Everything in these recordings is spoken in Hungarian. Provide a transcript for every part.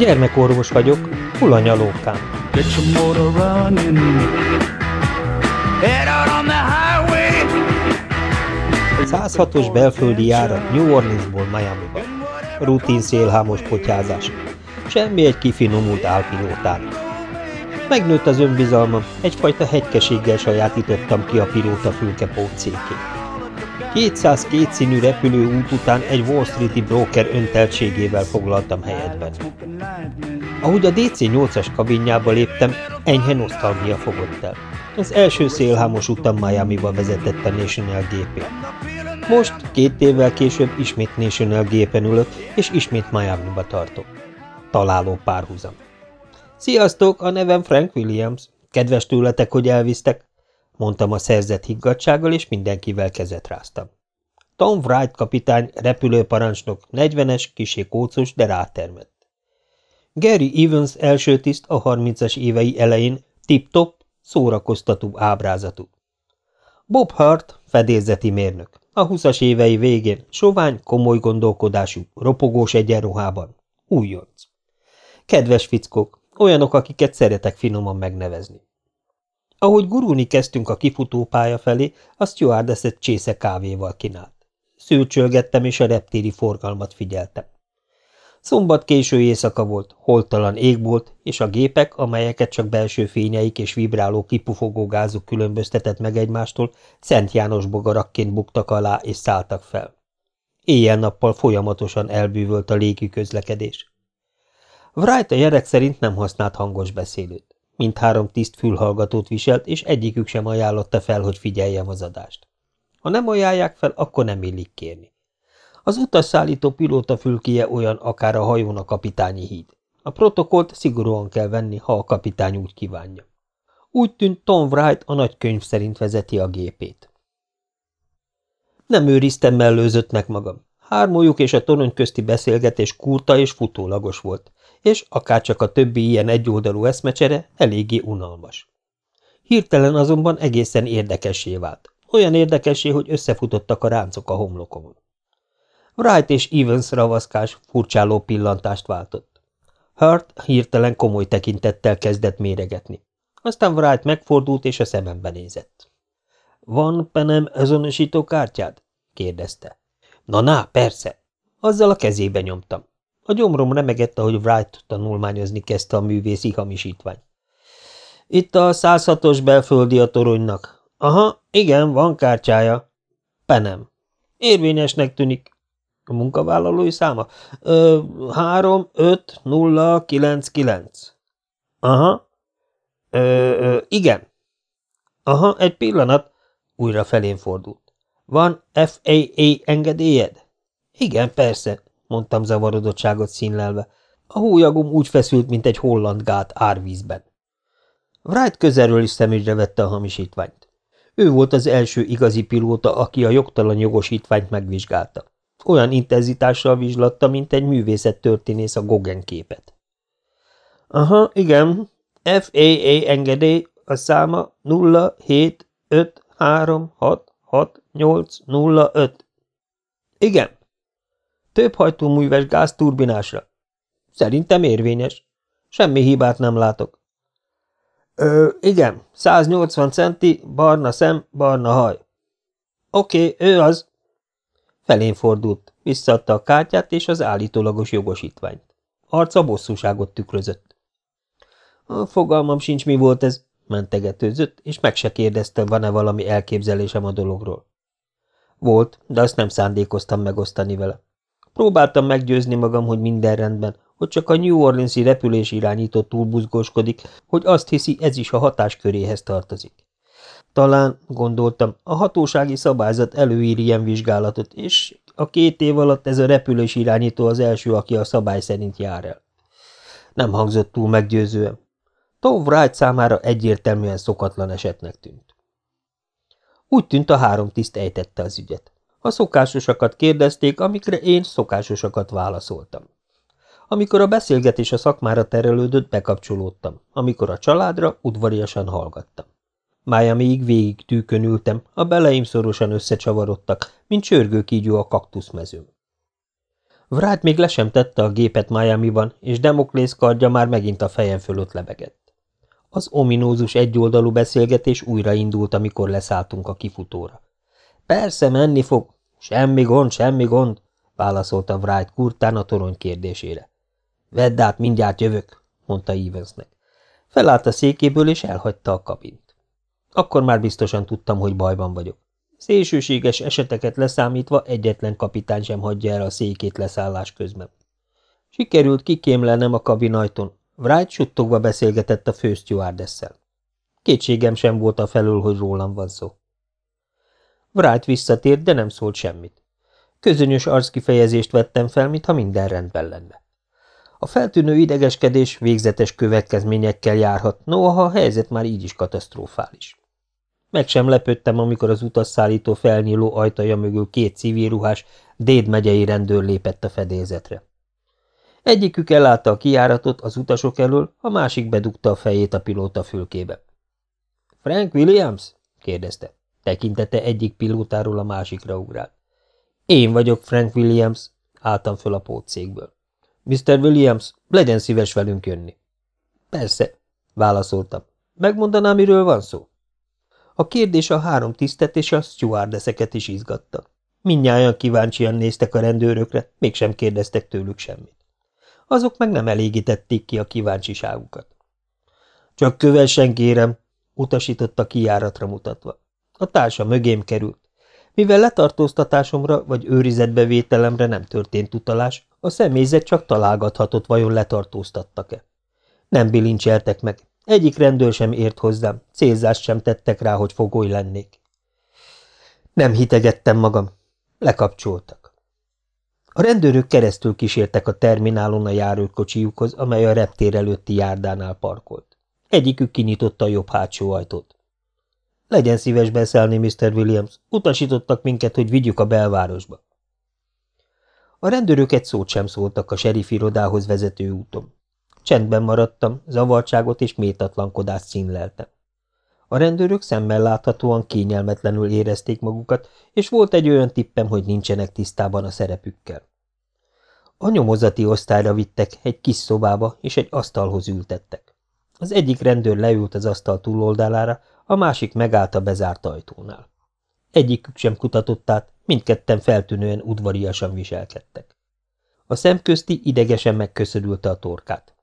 Gyermekorvos vagyok, hulanyalókám. Get your motor running. Head out on the highway. 106-os belföldi járat New Orleansból Miami-ba. Rutin szélhámos potyázás. Semmi egy kifinomult álpilótának. Megnőtt az önbizalmam, egyfajta hegykeséggel sajátítottam ki a pilóta fülke pótszékét. 202 színű repülő út után egy Wall Street-i broker önteltségével foglaltam helyet. Ahogy a DC-8-as kabinjába léptem, enyhe nosztalgia fogott el. Az első szélhámos utam Miami-ba vezetett a National gépén. Most, két évvel később ismét National gépen ülök, és ismét Miami-ba tartok. Találó párhuzam. Sziasztok, a nevem Frank Williams. Kedves tőletek, hogy elvisztek, mondtam a szerzett higgadsággal, és mindenkivel kezet ráztam. Tom Wright kapitány, repülőparancsnok, 40-es, kisé kócos, de rátermett. Gary Evans első tiszt a 30-as évei elején tip-top, szórakoztató ábrázatú. Bob Hart, fedélzeti mérnök, a 20-as évei végén sovány, komoly gondolkodású, ropogós egyenruhában, újonc. Kedves fickók, olyanok, akiket szeretek finoman megnevezni. Ahogy gurulni kezdtünk a kifutópálya felé, a stewardess egy csésze kávéval kínált. Szülcsölgettem, és a reptéri forgalmat figyeltem. Szombat késő éjszaka volt, holtalan ég és a gépek, amelyeket csak belső fényeik és vibráló kipufogó gázuk különböztetett meg egymástól, Szent János bogarakként buktak alá és szálltak fel. Éjjel-nappal folyamatosan elbűvölt a légi közlekedés. Wright a gyerek szerint nem használt hangos beszélőt. Mindhárom tiszt fülhallgatót viselt, és egyikük sem ajánlotta fel, hogy figyeljem az adást. Ha nem ajánlják fel, akkor nem illik kérni. Az utasszállító pilóta fülkéje olyan, akár a hajón a kapitányi híd. A protokollt szigorúan kell venni, ha a kapitány úgy kívánja. Úgy tűnt Tom Wright a nagykönyv szerint vezeti a gépét. Nem őriztem mellőzöttnek magam. Hármójuk és a torony közti beszélgetés kurta és futólagos volt, és akárcsak a többi ilyen egyoldalú eszmecsere eléggé unalmas. Hirtelen azonban egészen érdekessé vált. Olyan érdekessé, hogy összefutottak a ráncok a homlokomon. Wright és Evans ravaszkás furcsáló pillantást váltott. Hart hirtelen komoly tekintettel kezdett méregetni. Aztán Wright megfordult és a szemembe nézett. – Van penem azonosító kártyád? – kérdezte. – Na-na, persze. Azzal a kezébe nyomtam. A gyomrom remegett, ahogy Wright tanulmányozni kezdte a művészi hamisítványt. Itt a 106-os belföldi a toronynak. Aha, igen, van kártyája. Penem. Érvényesnek tűnik. A munkavállalói száma? Ö, 3, 5, 0, 9, 9. Aha. Ö, ö, igen. Aha, egy pillanat. Újra felén fordult. Van FAA engedélyed? Igen, persze mondtam zavarodottságot színlelve. A hólyagom úgy feszült, mint egy holland gát árvízben. Wright közelről is szemügyre vette a hamisítványt. Ő volt az első igazi pilóta, aki a jogtalan jogosítványt megvizsgálta. Olyan intenzitással vizslatta, mint egy művészettörténész a Gauguin képet. Aha, igen. FAA engedély, a száma 075366805. Igen. Több hajtóműves gázturbinásra. Szerintem érvényes. Semmi hibát nem látok. Ö, igen, 180 centi, barna szem, barna haj. Oké, ő az. Felén fordult, visszaadta a kártyát és az állítólagos jogosítványt. Arca bosszúságot tükrözött. Fogalmam sincs, mi volt ez, mentegetőzött, és meg se kérdezte, van-e valami elképzelésem a dologról. Volt, de azt nem szándékoztam megosztani vele. Próbáltam meggyőzni magam, hogy minden rendben, hogy csak a New Orleans-i repülés irányító túlbuzgóskodik, hogy azt hiszi, ez is a hatásköréhez tartozik. Talán, gondoltam, a hatósági szabályzat előír ilyen vizsgálatot, és a két év alatt ez a repülés irányító az első, aki a szabály szerint jár el. Nem hangzott túl meggyőzően. Tom Wright számára egyértelműen szokatlan esetnek tűnt. Úgy tűnt, a három tiszt ejtette az ügyet. A szokásosakat kérdezték, amikre én szokásosakat válaszoltam. Amikor a beszélgetés a szakmára terelődött, bekapcsolódtam, amikor a családra udvariasan hallgattam. Májamiig végig tűkön ültem, a beleim szorosan összecsavarodtak, mint csörgőkígyó a kaktuszmezőn. Vrát még le sem tette a gépet Miami-ban, és Demoklész kardja már megint a fejem fölött lebegett. Az ominózus egyoldalú beszélgetés újra indult, amikor leszálltunk a kifutóra. Persze, menni fog. Semmi gond, semmi gond, válaszolta Wright kurtán a torony kérdésére. Vedd át, mindjárt jövök, mondta Evensnek. Felállt a székéből, és elhagyta a kabint. Akkor már biztosan tudtam, hogy bajban vagyok. Szélsőséges eseteket leszámítva egyetlen kapitány sem hagyja el a székét leszállás közben. Sikerült kikémlelnem a kabinajton. Wright suttogva beszélgetett a fősztjuárdesszel. Kétségem sem volt a felül, hogy rólam van szó. Wright visszatért, de nem szólt semmit. Közönyös arckifejezést vettem fel, mintha minden rendben lenne. A feltűnő idegeskedés végzetes következményekkel járhat, noha a helyzet már így is katasztrofális. Meg sem lepődtem, amikor az utasszállító felnyíló ajtaja mögül két civilruhás, Déd megyei rendőr lépett a fedélzetre. Egyikük elállta a kiáratot az utasok elől, a másik bedugta a fejét a pilóta fülkébe. – Frank Williams? – kérdezte. Tekintete egyik pilótáról a másikra ugrált. – Én vagyok Frank Williams – álltam föl a pótszékből. – Mr. Williams, legyen szíves velünk jönni. – Persze – válaszoltam. – Megmondaná, miről van szó? A kérdés a három tisztet és a stewardesseket is izgatta. Mindnyájan kíváncsian néztek a rendőrökre, mégsem kérdeztek tőlük semmit. Azok meg nem elégítették ki a kíváncsiságukat. Csak kövessen, kérem, utasította kijáratra mutatva. A társa mögém került. Mivel letartóztatásomra vagy őrizetbevételemre nem történt utalás, a személyzet csak találgathatott, vajon letartóztattak-e. Nem bilincseltek meg, egyik rendőr sem ért hozzám, célzást sem tettek rá, hogy fogoly lennék. Nem hitegettem magam. Lekapcsoltak. A rendőrök keresztül kísértek a terminálon a járőrkocsiukhoz, amely a reptér előtti járdánál parkolt. Egyikük kinyitotta a jobb hátsó ajtót. Legyen szíves beszélni, Mr. Williams. Utasítottak minket, hogy vigyük a belvárosba. A rendőrök egy szót sem szóltak a serif irodához vezető úton. Csendben maradtam, zavartságot és méltatlankodást színleltem. A rendőrök szemmel láthatóan kényelmetlenül érezték magukat, és volt egy olyan tippem, hogy nincsenek tisztában a szerepükkel. A nyomozati osztályra vittek, egy kis szobába, és egy asztalhoz ültettek. Az egyik rendőr leült az asztal túloldalára, a másik megállt a bezárt ajtónál. Egyikük sem kutatott át, mindketten feltűnően udvariasan viselkedtek. A szemközti idegesen megköszörülte a torkát.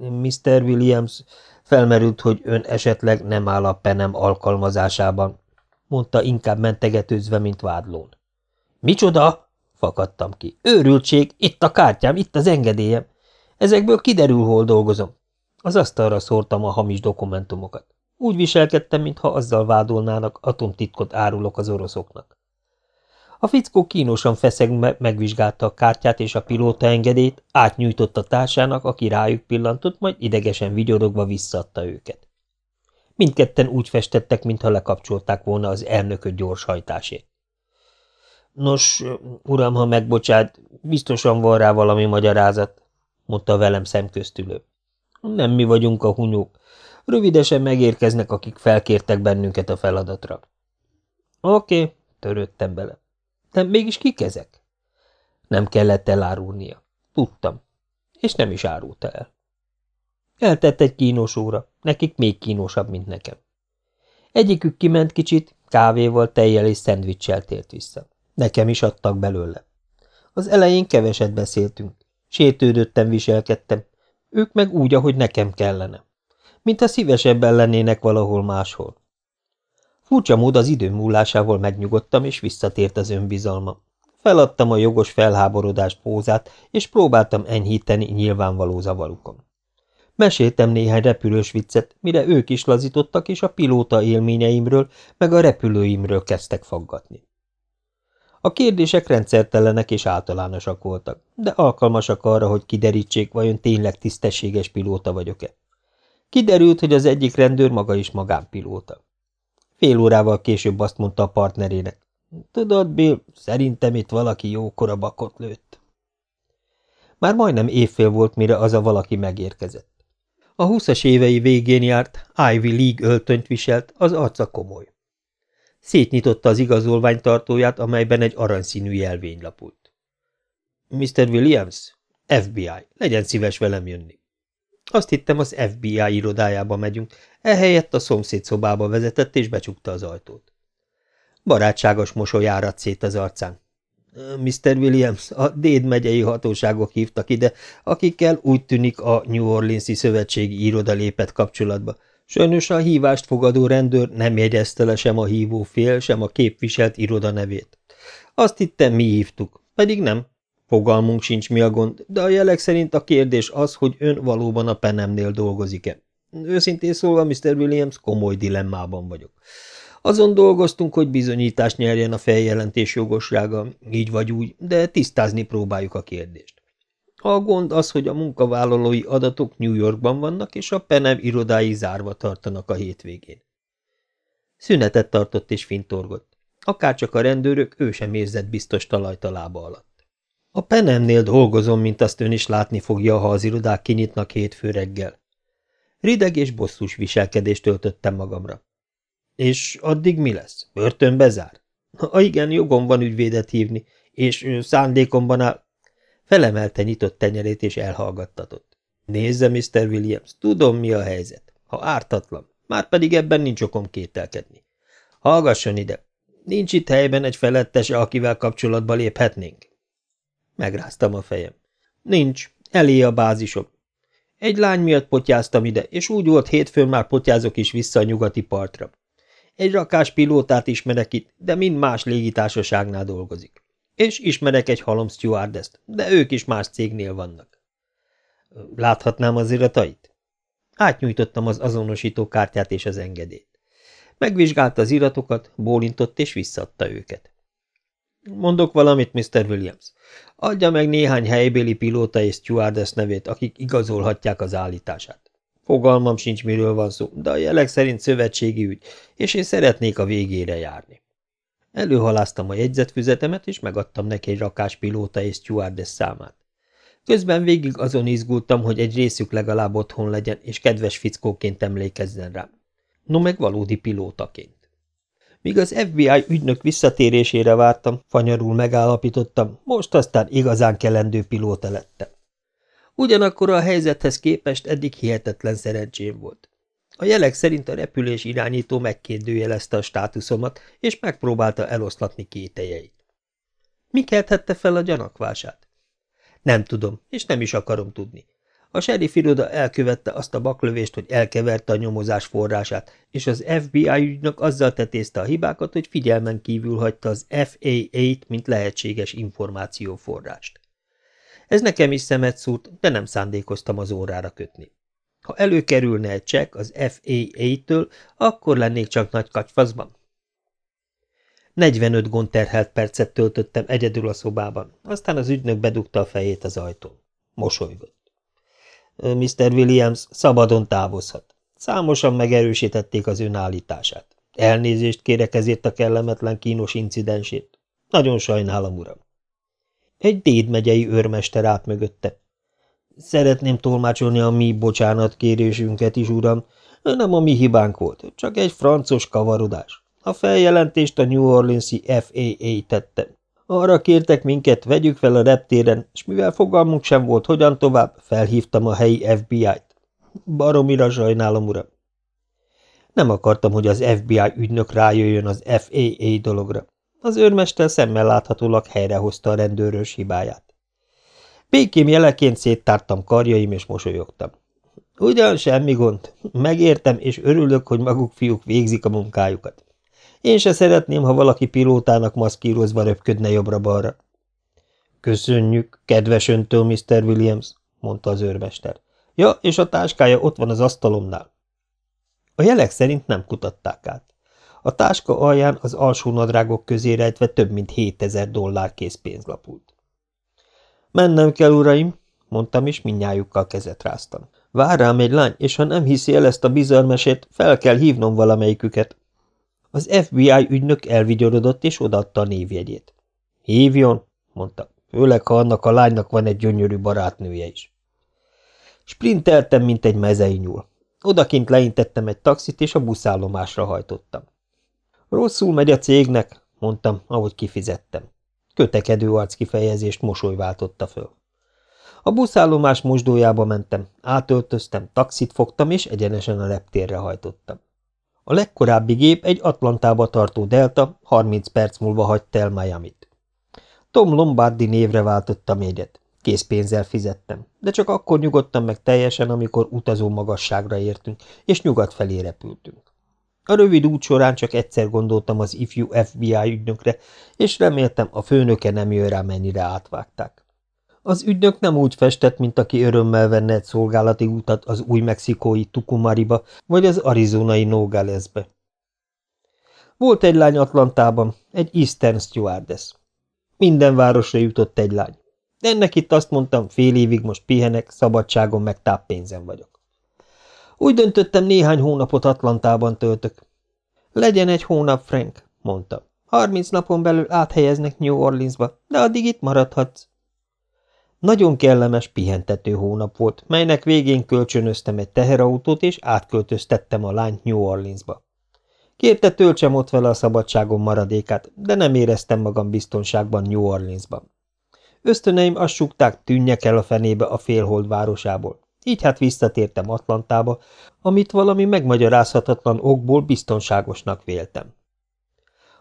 Mr. Williams, felmerült, hogy ön esetleg nem áll a penem alkalmazásában, mondta inkább mentegetőzve, mint vádlón. Micsoda? fakadtam ki. Őrültség, itt a kártyám, itt az engedélyem. Ezekből kiderül, hol dolgozom. Az asztalra szórtam a hamis dokumentumokat. Úgy viselkedtem, mintha azzal vádolnának, atomtitkot árulok az oroszoknak. A fickó kínosan feszeg megvizsgálta a kártyát és a pilóta engedélyt, átnyújtotta társának, aki rájuk pillantott, majd idegesen vigyorogva visszaadta őket. Mindketten úgy festettek, mintha lekapcsolták volna az elnököt gyors hajtásért. Nos, uram, ha megbocsát, biztosan van rá valami magyarázat, mondta velem szemköztülő. Nem mi vagyunk a hunyók. Rövidesen megérkeznek, akik felkértek bennünket a feladatra. Oké, okay, törődtem bele. De mégis kik ezek? Nem kellett elárulnia. Tudtam. És nem is árulta el. Eltett egy kínos óra, nekik még kínosabb, mint nekem. Egyikük kiment kicsit, kávéval, tejjel és szendvicssel tért vissza. Nekem is adtak belőle. Az elején keveset beszéltünk. Sértődöttem viselkedtem. Ők meg úgy, ahogy nekem kellene. Mintha szívesebben lennének valahol máshol. Furcsa mód az idő múlásával megnyugodtam, és visszatért az önbizalma. Feladtam a jogos felháborodás pózát, és próbáltam enyhíteni nyilvánvaló zavarukon. Meséltem néhány repülős viccet, mire ők is lazítottak, és a pilóta élményeimről, meg a repülőimről kezdtek faggatni. A kérdések rendszertelenek és általánosak voltak, de alkalmasak arra, hogy kiderítsék, vajon tényleg tisztességes pilóta vagyok-e. Kiderült, hogy az egyik rendőr maga is magánpilóta. Fél órával később azt mondta a partnerének. Tudod, Bill, szerintem itt valaki jókora bakot lőtt. Már majdnem évfél volt, mire az a valaki megérkezett. A húszas évei végén járt, Ivy League öltönyt viselt, az arca komoly. Szétnyitotta az igazolvány tartóját, amelyben egy aranyszínű jelvény lapult. Mr. Williams? FBI. Legyen szíves velem jönni. Azt hittem, az FBI irodájába megyünk, ehelyett a szomszéd szobába vezetett és becsukta az ajtót. Barátságos mosoly áradt szét az arcán. Mr. Williams, a Déd megyei hatóságok hívtak ide, akikkel úgy tűnik a New Orleans-i szövetségi iroda lépett kapcsolatba. Sajnos a hívást fogadó rendőr nem jegyezte le sem a hívó fél, sem a képviselt iroda nevét. Azt hittem, mi hívtuk, pedig nem. Fogalmunk sincs, mi a gond, de a jelek szerint a kérdés az, hogy ön valóban a penemnél dolgozik-e. Őszintén szólva, Mr. Williams, komoly dilemmában vagyok. Azon dolgoztunk, hogy bizonyítást nyerjen a feljelentés jogossága, így vagy úgy, de tisztázni próbáljuk a kérdést. A gond az, hogy a munkavállalói adatok New Yorkban vannak, és a Penem irodái zárva tartanak a hétvégén. Szünetet tartott és fintorgott. Akárcsak a rendőrök, ő sem érzett biztos talajt a lába alatt. A Penemnél dolgozom, mint azt ön is látni fogja, ha az irodák kinyitnak hétfő reggel. Rideg és bosszús viselkedést töltöttem magamra. És addig mi lesz? Börtönbe zár? Ha igen, jogom van ügyvédet hívni, és szándékomban áll... Felemelte nyitott tenyerét, és elhallgattatott. Nézze, Mr. Williams, tudom, mi a helyzet. Ha ártatlan, már pedig ebben nincs okom kételkedni. Hallgasson ide, nincs itt helyben egy felettese, akivel kapcsolatba léphetnénk? Megráztam a fejem. Nincs, elé a bázisom. Egy lány miatt potyáztam ide, és úgy volt hétfőn már potyázok is vissza a nyugati partra. Egy rakás pilótát ismerek itt, de mind más légitársaságnál dolgozik. És ismerek egy halom stewardess de ők is más cégnél vannak. Láthatnám az iratait? Átnyújtottam az azonosító kártyát és az engedélyt. Megvizsgálta az iratokat, bólintott és visszadta őket. Mondok valamit, Mr. Williams. Adja meg néhány helybéli pilóta és stewardess nevét, akik igazolhatják az állítását. Fogalmam sincs, miről van szó, de a jelek szerint szövetségi ügy, és én szeretnék a végére járni. Előhaláztam a jegyzetfüzetemet, és megadtam neki egy rakás pilóta és stewardess számát. Közben végig azon izgultam, hogy egy részük legalább otthon legyen, és kedves fickóként emlékezzen rám. No meg valódi pilótaként. Míg az FBI ügynök visszatérésére vártam, fanyarul megállapítottam, most aztán igazán kelendő pilóta lettem. Ugyanakkor a helyzethez képest eddig hihetetlen szerencsém volt. A jelek szerint a repülés irányító megkérdőjelezte a státuszomat, és megpróbálta eloszlatni kételjeit. Mi kelthette fel a gyanakvását? Nem tudom, és nem is akarom tudni. A sheriff iroda elkövette azt a baklövést, hogy elkeverte a nyomozás forrását, és az FBI ügynök azzal tetézte a hibákat, hogy figyelmen kívül hagyta az FAA-t, mint lehetséges információforrást. Ez nekem is szemet szúrt, de nem szándékoztam az órára kötni. Ha előkerülne egy csekk az FAA-től, akkor lennék csak nagy kacsfaszban. 45 gond terhelt percet töltöttem egyedül a szobában, aztán az ügynök bedugta a fejét az ajtón. Mosolygott. Mr. Williams szabadon távozhat. Számosan megerősítették az önállítását. Elnézést kérek ezért a kellemetlen kínos incidensét. Nagyon sajnálom, uram. Egy Déd megyei őrmester állt mögötte. Szeretném tolmácsolni a mi bocsánatkérésünket is, uram. Nem a mi hibánk volt, csak egy francos kavarodás. A feljelentést a New Orleans-i FAA tette. Arra kértek minket, vegyük fel a reptéren, és mivel fogalmunk sem volt, hogyan tovább, felhívtam a helyi FBI-t. Baromira sajnálom, uram. Nem akartam, hogy az FBI ügynök rájöjjön az FAA dologra. Az őrmester szemmel láthatólag helyrehozta a rendőrös hibáját. Békém jeleként széttártam karjaim, és mosolyogtam. Ugyan semmi gond. Megértem, és örülök, hogy maguk fiúk végzik a munkájukat. Én se szeretném, ha valaki pilótának maszkírozva röpködne jobbra-balra. Köszönjük, kedves öntől, Mr. Williams, mondta az őrmester. Ja, és a táskája ott van az asztalomnál. A jelek szerint nem kutatták át. A táska alján az alsó nadrágok közé rejtve több mint 7000 dollár készpénz lapult. Mennem kell, uraim, mondtam, és minnyájukkal kezet ráztam. Vár rám egy lány, és ha nem hiszi el ezt a bizarmesét, fel kell hívnom valamelyiküket. Az FBI ügynök elvigyorodott, és odaadta a névjegyét. Hívjon, mondta, főleg, ha annak a lánynak van egy gyönyörű barátnője is. Sprinteltem, mint egy mezei nyúl. Odakint leintettem egy taxit, és a buszállomásra hajtottam. Rosszul megy a cégnek, mondtam, ahogy kifizettem. kötekedő arckifejezést mosoly váltotta föl. A buszállomás mosdójába mentem, átöltöztem, taxit fogtam, és egyenesen a reptérre hajtottam. A legkorábbi gép egy Atlantába tartó Delta 30 perc múlva hagyta el Miami-t. Tom Lombardi névre váltottam jegyet. Készpénzzel fizettem, de csak akkor nyugodtam meg teljesen, amikor utazó magasságra értünk, és nyugat felé repültünk. A rövid út során csak egyszer gondoltam az ifjú FBI ügynökre, és reméltem, a főnöke nem jön rá, mennyire átvágták. Az ügynök nem úgy festett, mint aki örömmel venne egy szolgálati utat az új mexikói Tucumariba, vagy az arizonai Nogalesbe. Volt egy lány Atlantában, egy Eastern Stewardess. Minden városra jutott egy lány. Ennek itt azt mondtam, fél évig most pihenek, szabadságon meg táppénzen vagyok. Úgy döntöttem, néhány hónapot Atlantában töltök. Legyen egy hónap, Frank, mondta. Harminc napon belül áthelyeznek New Orleansba, de addig itt maradhatsz. Nagyon kellemes, pihentető hónap volt, melynek végén kölcsönöztem egy teherautót, és átköltöztettem a lányt New Orleansba. Kérte töltsem ott vele a szabadságom maradékát, de nem éreztem magam biztonságban New Orleansban. Ösztöneim azt súgták, tűnjek el a fenébe a félhold városából. Így hát visszatértem Atlantába, amit valami megmagyarázhatatlan okból biztonságosnak véltem.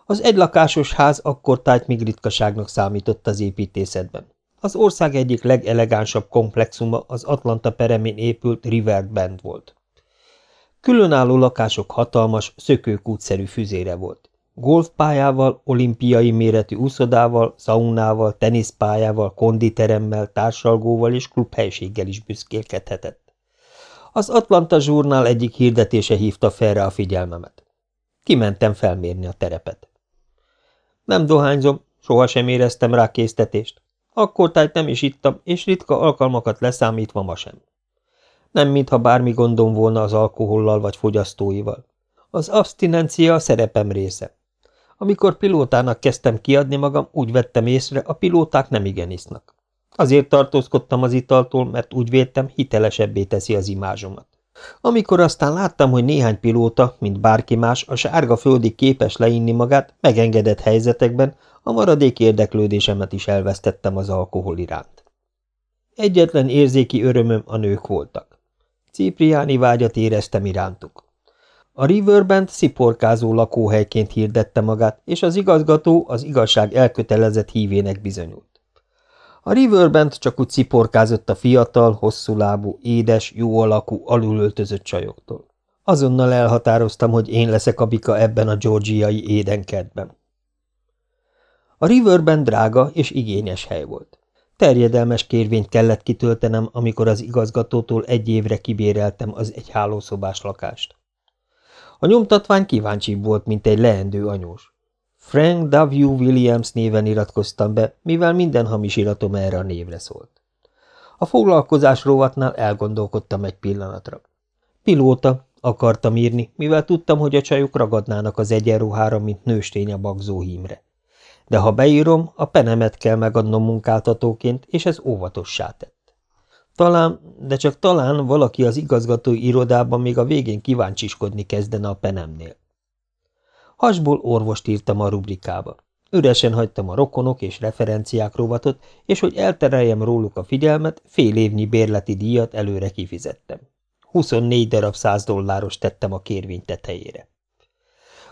Az egylakásos ház akkor tájt még ritkaságnak számított az építészetben. Az ország egyik legelegánsabb komplexuma az Atlanta peremén épült River Bend volt. Különálló lakások hatalmas, szökőkútszerű füzére volt. Golfpályával, olimpiai méretű úszodával, szaunával, teniszpályával, konditeremmel, társalgóval és klubhelységgel is büszkélkedhetett. Az Atlanta zsurnál egyik hirdetése hívta fel rá a figyelmemet. Kimentem felmérni a terepet. Nem dohányzom, sohasem éreztem rá késztetést. Akkor tájt nem is ittam, és ritka alkalmakat leszámítva ma sem. Nem mintha bármi gondom volna az alkohollal vagy fogyasztóival. Az abstinencia a szerepem része. Amikor pilótának kezdtem kiadni magam, úgy vettem észre, a pilóták nem igen isznak. Azért tartózkodtam az italtól, mert úgy véltem, hitelesebbé teszi az imázsomat. Amikor aztán láttam, hogy néhány pilóta, mint bárki más, a sárga földig képes leinni magát, megengedett helyzetekben, a maradék érdeklődésemet is elvesztettem az alkohol iránt. Egyetlen érzéki örömöm a nők voltak. Cipriáni vágyat éreztem irántuk. A Riverbend sziporkázó lakóhelyként hirdette magát, és az igazgató az igazság elkötelezett hívének bizonyult. A Riverbend csak úgy sziporkázott a fiatal, hosszúlábú, édes, jó alakú, alulöltözött csajoktól. Azonnal elhatároztam, hogy én leszek a bika ebben a georgiai édenkertben. A Riverben drága és igényes hely volt. Terjedelmes kérvényt kellett kitöltenem, amikor az igazgatótól egy évre kibéreltem az egy hálószobás lakást. A nyomtatvány kíváncsi volt, mint egy leendő anyós. Frank W. Williams néven iratkoztam be, mivel minden hamis iratom erre a névre szólt. A foglalkozás rovatnál elgondolkodtam egy pillanatra. Pilóta, akartam írni, mivel tudtam, hogy a csajok ragadnának az egyenruhára, mint nőstény a bagzó hímre de ha beírom, a penemet kell megadnom munkáltatóként, és ez óvatossá tett. Talán, de csak talán valaki az igazgatói irodában még a végén kíváncsiskodni kezdene a penemnél. Hasból orvost írtam a rubrikába. Üresen hagytam a rokonok és referenciák rovatot, és hogy eltereljem róluk a figyelmet, fél évnyi bérleti díjat előre kifizettem. 24 darab 100 dolláros tettem a kérvény tetejére.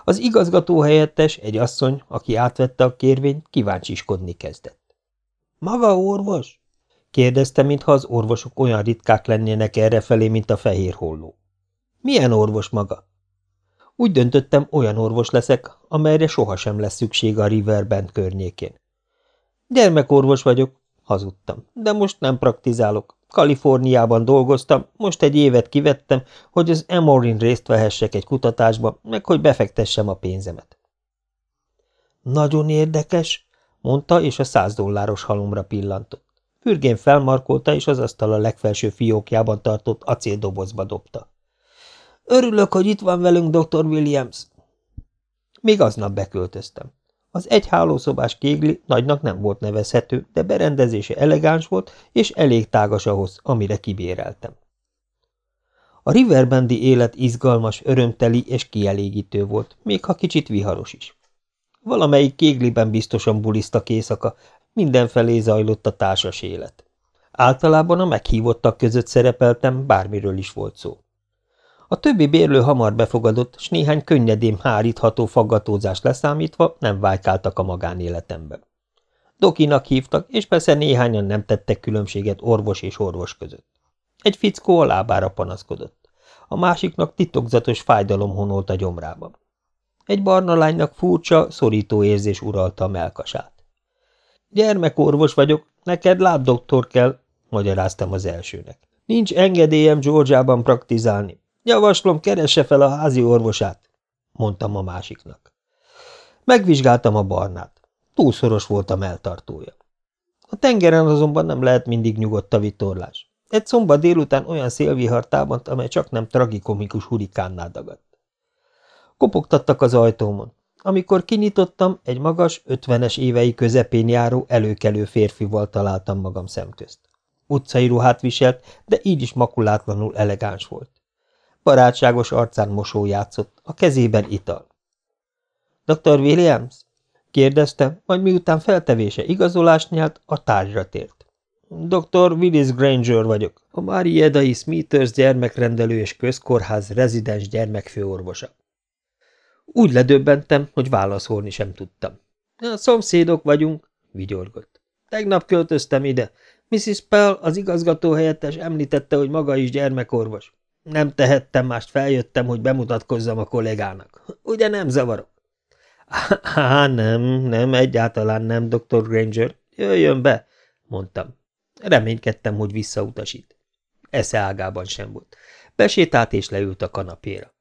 Az igazgató helyettes, egy asszony, aki átvette a kérvényt, kíváncsiskodni kezdett. – Maga orvos? – kérdezte, mintha az orvosok olyan ritkák lennének errefelé, mint a fehér holló. – Milyen orvos maga? Úgy döntöttem, olyan orvos leszek, amelyre sohasem lesz szükség a Riverbend környékén. Gyermekorvos vagyok, hazudtam, de most nem praktizálok. Kaliforniában dolgoztam, most egy évet kivettem, hogy az Emorin részt vehessek egy kutatásba, meg hogy befektessem a pénzemet. Nagyon érdekes, mondta, és a száz dolláros halomra pillantott. Fürgén felmarkolta, és az asztal a legfelső fiókjában tartott acéldobozba dobta. Örülök, hogy itt van velünk, dr. Williams. Még aznap beköltöztem. Az egy hálószobás kégli nagynak nem volt nevezhető, de berendezése elegáns volt, és elég tágas ahhoz, amire kibéreltem. A Riverbendi élet izgalmas, örömteli és kielégítő volt, még ha kicsit viharos is. Valamelyik kégliben biztosan bulisztak éjszaka, mindenfelé zajlott a társas élet. Általában a meghívottak között szerepeltem, bármiről is volt szó. A többi bérlő hamar befogadott, s néhány könnyedén hárítható faggatózást leszámítva nem vájkáltak a magánéletemben. Dokinak hívtak, és persze néhányan nem tettek különbséget orvos és orvos között. Egy fickó a lábára panaszkodott. A másiknak titokzatos fájdalom honolt a gyomrában. Egy barna lánynak furcsa, szorító érzés uralta a melkasát. Gyermekorvos vagyok, neked lábdoktor kell, magyaráztam az elsőnek. Nincs engedélyem Georgiában praktizálni. Javaslom, keresse fel a házi orvosát, mondtam a másiknak. Megvizsgáltam a barnát. Túlszoros volt a melltartója. A tengeren azonban nem lehet mindig nyugodt a vitorlás. Egy szombat délután olyan szélvihar támadt, amely csak nem tragikomikus hurikánnál dagadt. Kopogtattak az ajtómon. Amikor kinyitottam, egy magas, ötvenes évei közepén járó, előkelő férfival találtam magam szemközt. Utcai ruhát viselt, de így is makulátlanul elegáns volt. Barátságos arcán mosó játszott, a kezében ital. – Dr. Williams? – kérdezte, majd miután feltevése igazolást nyelt, a tárgyra tért. – Dr. Willis Granger vagyok, a Mariedai Smithers gyermekrendelő és közkórház rezidens gyermekfőorvosa. Úgy ledöbbentem, hogy válaszolni sem tudtam. Szomszédok vagyunk, vigyorgott. Tegnap költöztem ide. Mrs. Pell, az igazgató helyettes említette, hogy maga is gyermekorvos. Nem tehettem mást, feljöttem, hogy bemutatkozzam a kollégának. Ugye nem zavarok? Há, nem, nem, egyáltalán nem, dr. Granger. Jöjjön be, mondtam. Reménykedtem, hogy visszautasít. Esze ágában sem volt. Besétált és leült a kanapéra.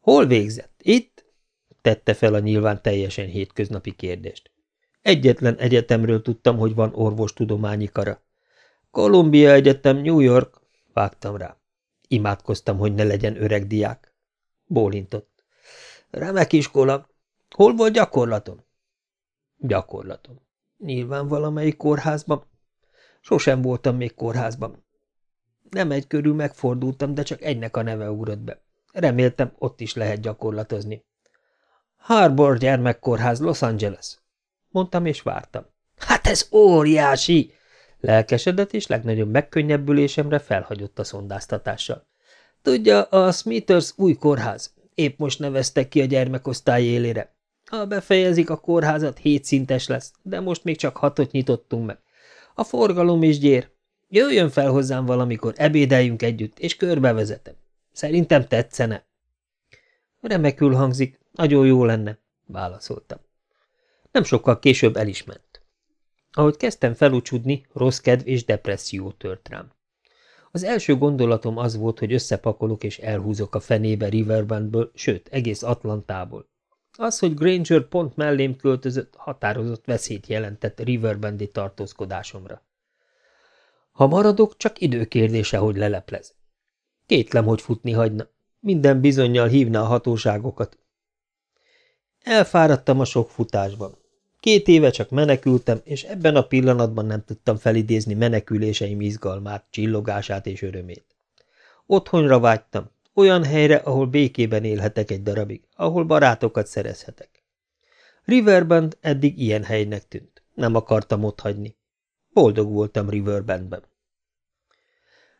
Hol végzett? Itt? tette fel a nyilván teljesen hétköznapi kérdést. Egyetlen egyetemről tudtam, hogy van orvostudományi kara. Columbia Egyetem, New York, vágtam rá. Imádkoztam, hogy ne legyen öreg diák. Bólintott. Remek iskola. Hol volt gyakorlaton? Gyakorlaton. Nyilván valamelyik kórházban. Sosem voltam még kórházban. Nem egy körül megfordultam, de csak egynek a neve ugrott be. Reméltem, ott is lehet gyakorlatozni. Harbor gyermekkórház, Los Angeles. Mondtam és vártam. Hát ez óriási! Lelkesedett, és legnagyobb megkönnyebbülésemre felhagyott a szondáztatással. Tudja, a Smithers új kórház. Épp most neveztek ki a gyermekosztály élére. Ha befejezik a kórházat, hétszintes lesz, de most még csak hatot nyitottunk meg. A forgalom is gyér. Jöjjön fel hozzám valamikor, ebédeljünk együtt, és körbevezetem. Szerintem tetszene. Remekül hangzik, nagyon jó lenne, válaszoltam. Nem sokkal később el is ment. Ahogy kezdtem felúcsudni, rossz kedv és depresszió tört rám. Az első gondolatom az volt, hogy összepakolok és elhúzok a fenébe Riverbandből, sőt, egész Atlantából. Az, hogy Granger pont mellém költözött, határozott veszélyt jelentett Riverbandi tartózkodásomra. Ha maradok, csak időkérdése, hogy leleplez. Kétlem, hogy futni hagyna. Minden bizonyal hívna a hatóságokat. Elfáradtam a sok futásban. Két éve csak menekültem, és ebben a pillanatban nem tudtam felidézni meneküléseim izgalmát, csillogását és örömét. Otthonra vágytam, olyan helyre, ahol békében élhetek egy darabig, ahol barátokat szerezhetek. Riverbend eddig ilyen helynek tűnt. Nem akartam otthagyni. Boldog voltam Riverbendben.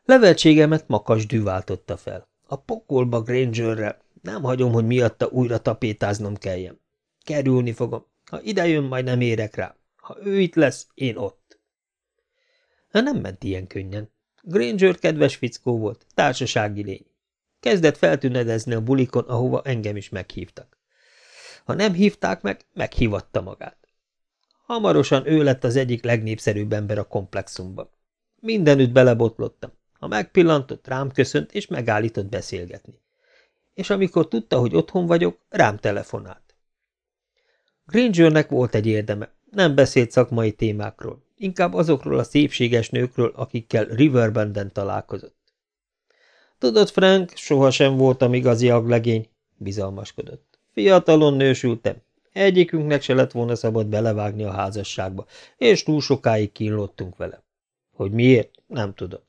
Leveltségemet makas dű váltotta fel. A pokolba Grangerre. Nem hagyom, hogy miatta újra tapétáznom kelljen. Kerülni fogom. Ha idejön, majd nem érek rá. Ha ő itt lesz, én ott. Nem ment ilyen könnyen. Granger kedves fickó volt, társasági lény. Kezdett feltűnedezni a bulikon, ahova engem is meghívtak. Ha nem hívták meg, meghívatta magát. Hamarosan ő lett az egyik legnépszerűbb ember a komplexumban. Mindenütt belebotlottam. Ha megpillantott, rám köszönt, és megállított beszélgetni. És amikor tudta, hogy otthon vagyok, rám telefonált. Grangernek volt egy érdeme, nem beszélt szakmai témákról, inkább azokról a szépséges nőkről, akikkel Riverbenden találkozott. Tudod, Frank, sohasem voltam igazi aglegény, bizalmaskodott. Fiatalon nősültem, egyikünknek se lett volna szabad belevágni a házasságba, és túl sokáig kínlottunk vele. Hogy miért? Nem tudom.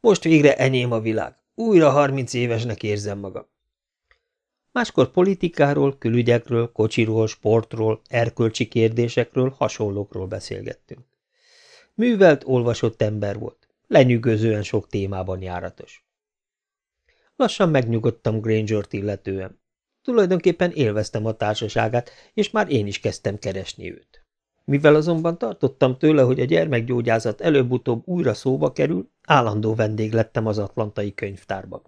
Most végre enyém a világ. Újra harminc évesnek érzem magam. Máskor politikáról, külügyekről, kocsiról, sportról, erkölcsi kérdésekről, hasonlókról beszélgettünk. Művelt, olvasott ember volt, lenyűgözően sok témában járatos. Lassan megnyugodtam Granger-t illetően. Tulajdonképpen élveztem a társaságát, és már én is kezdtem keresni őt. Mivel azonban tartottam tőle, hogy a gyermekgyógyászat előbb-utóbb újra szóba kerül, állandó vendég lettem az atlantai könyvtárban.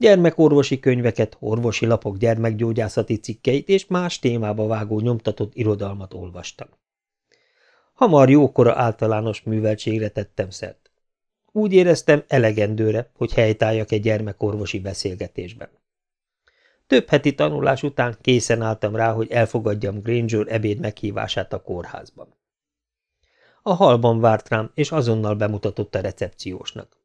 Gyermekorvosi könyveket, orvosi lapok gyermekgyógyászati cikkeit és más témába vágó nyomtatott irodalmat olvastam. Hamar jókora általános műveltségre tettem szert. Úgy éreztem elegendőre, hogy helytálljak egy gyermekorvosi beszélgetésben. Több heti tanulás után készen álltam rá, hogy elfogadjam Granger ebéd meghívását a kórházban. A halban várt rám, és azonnal bemutatott a recepciósnak.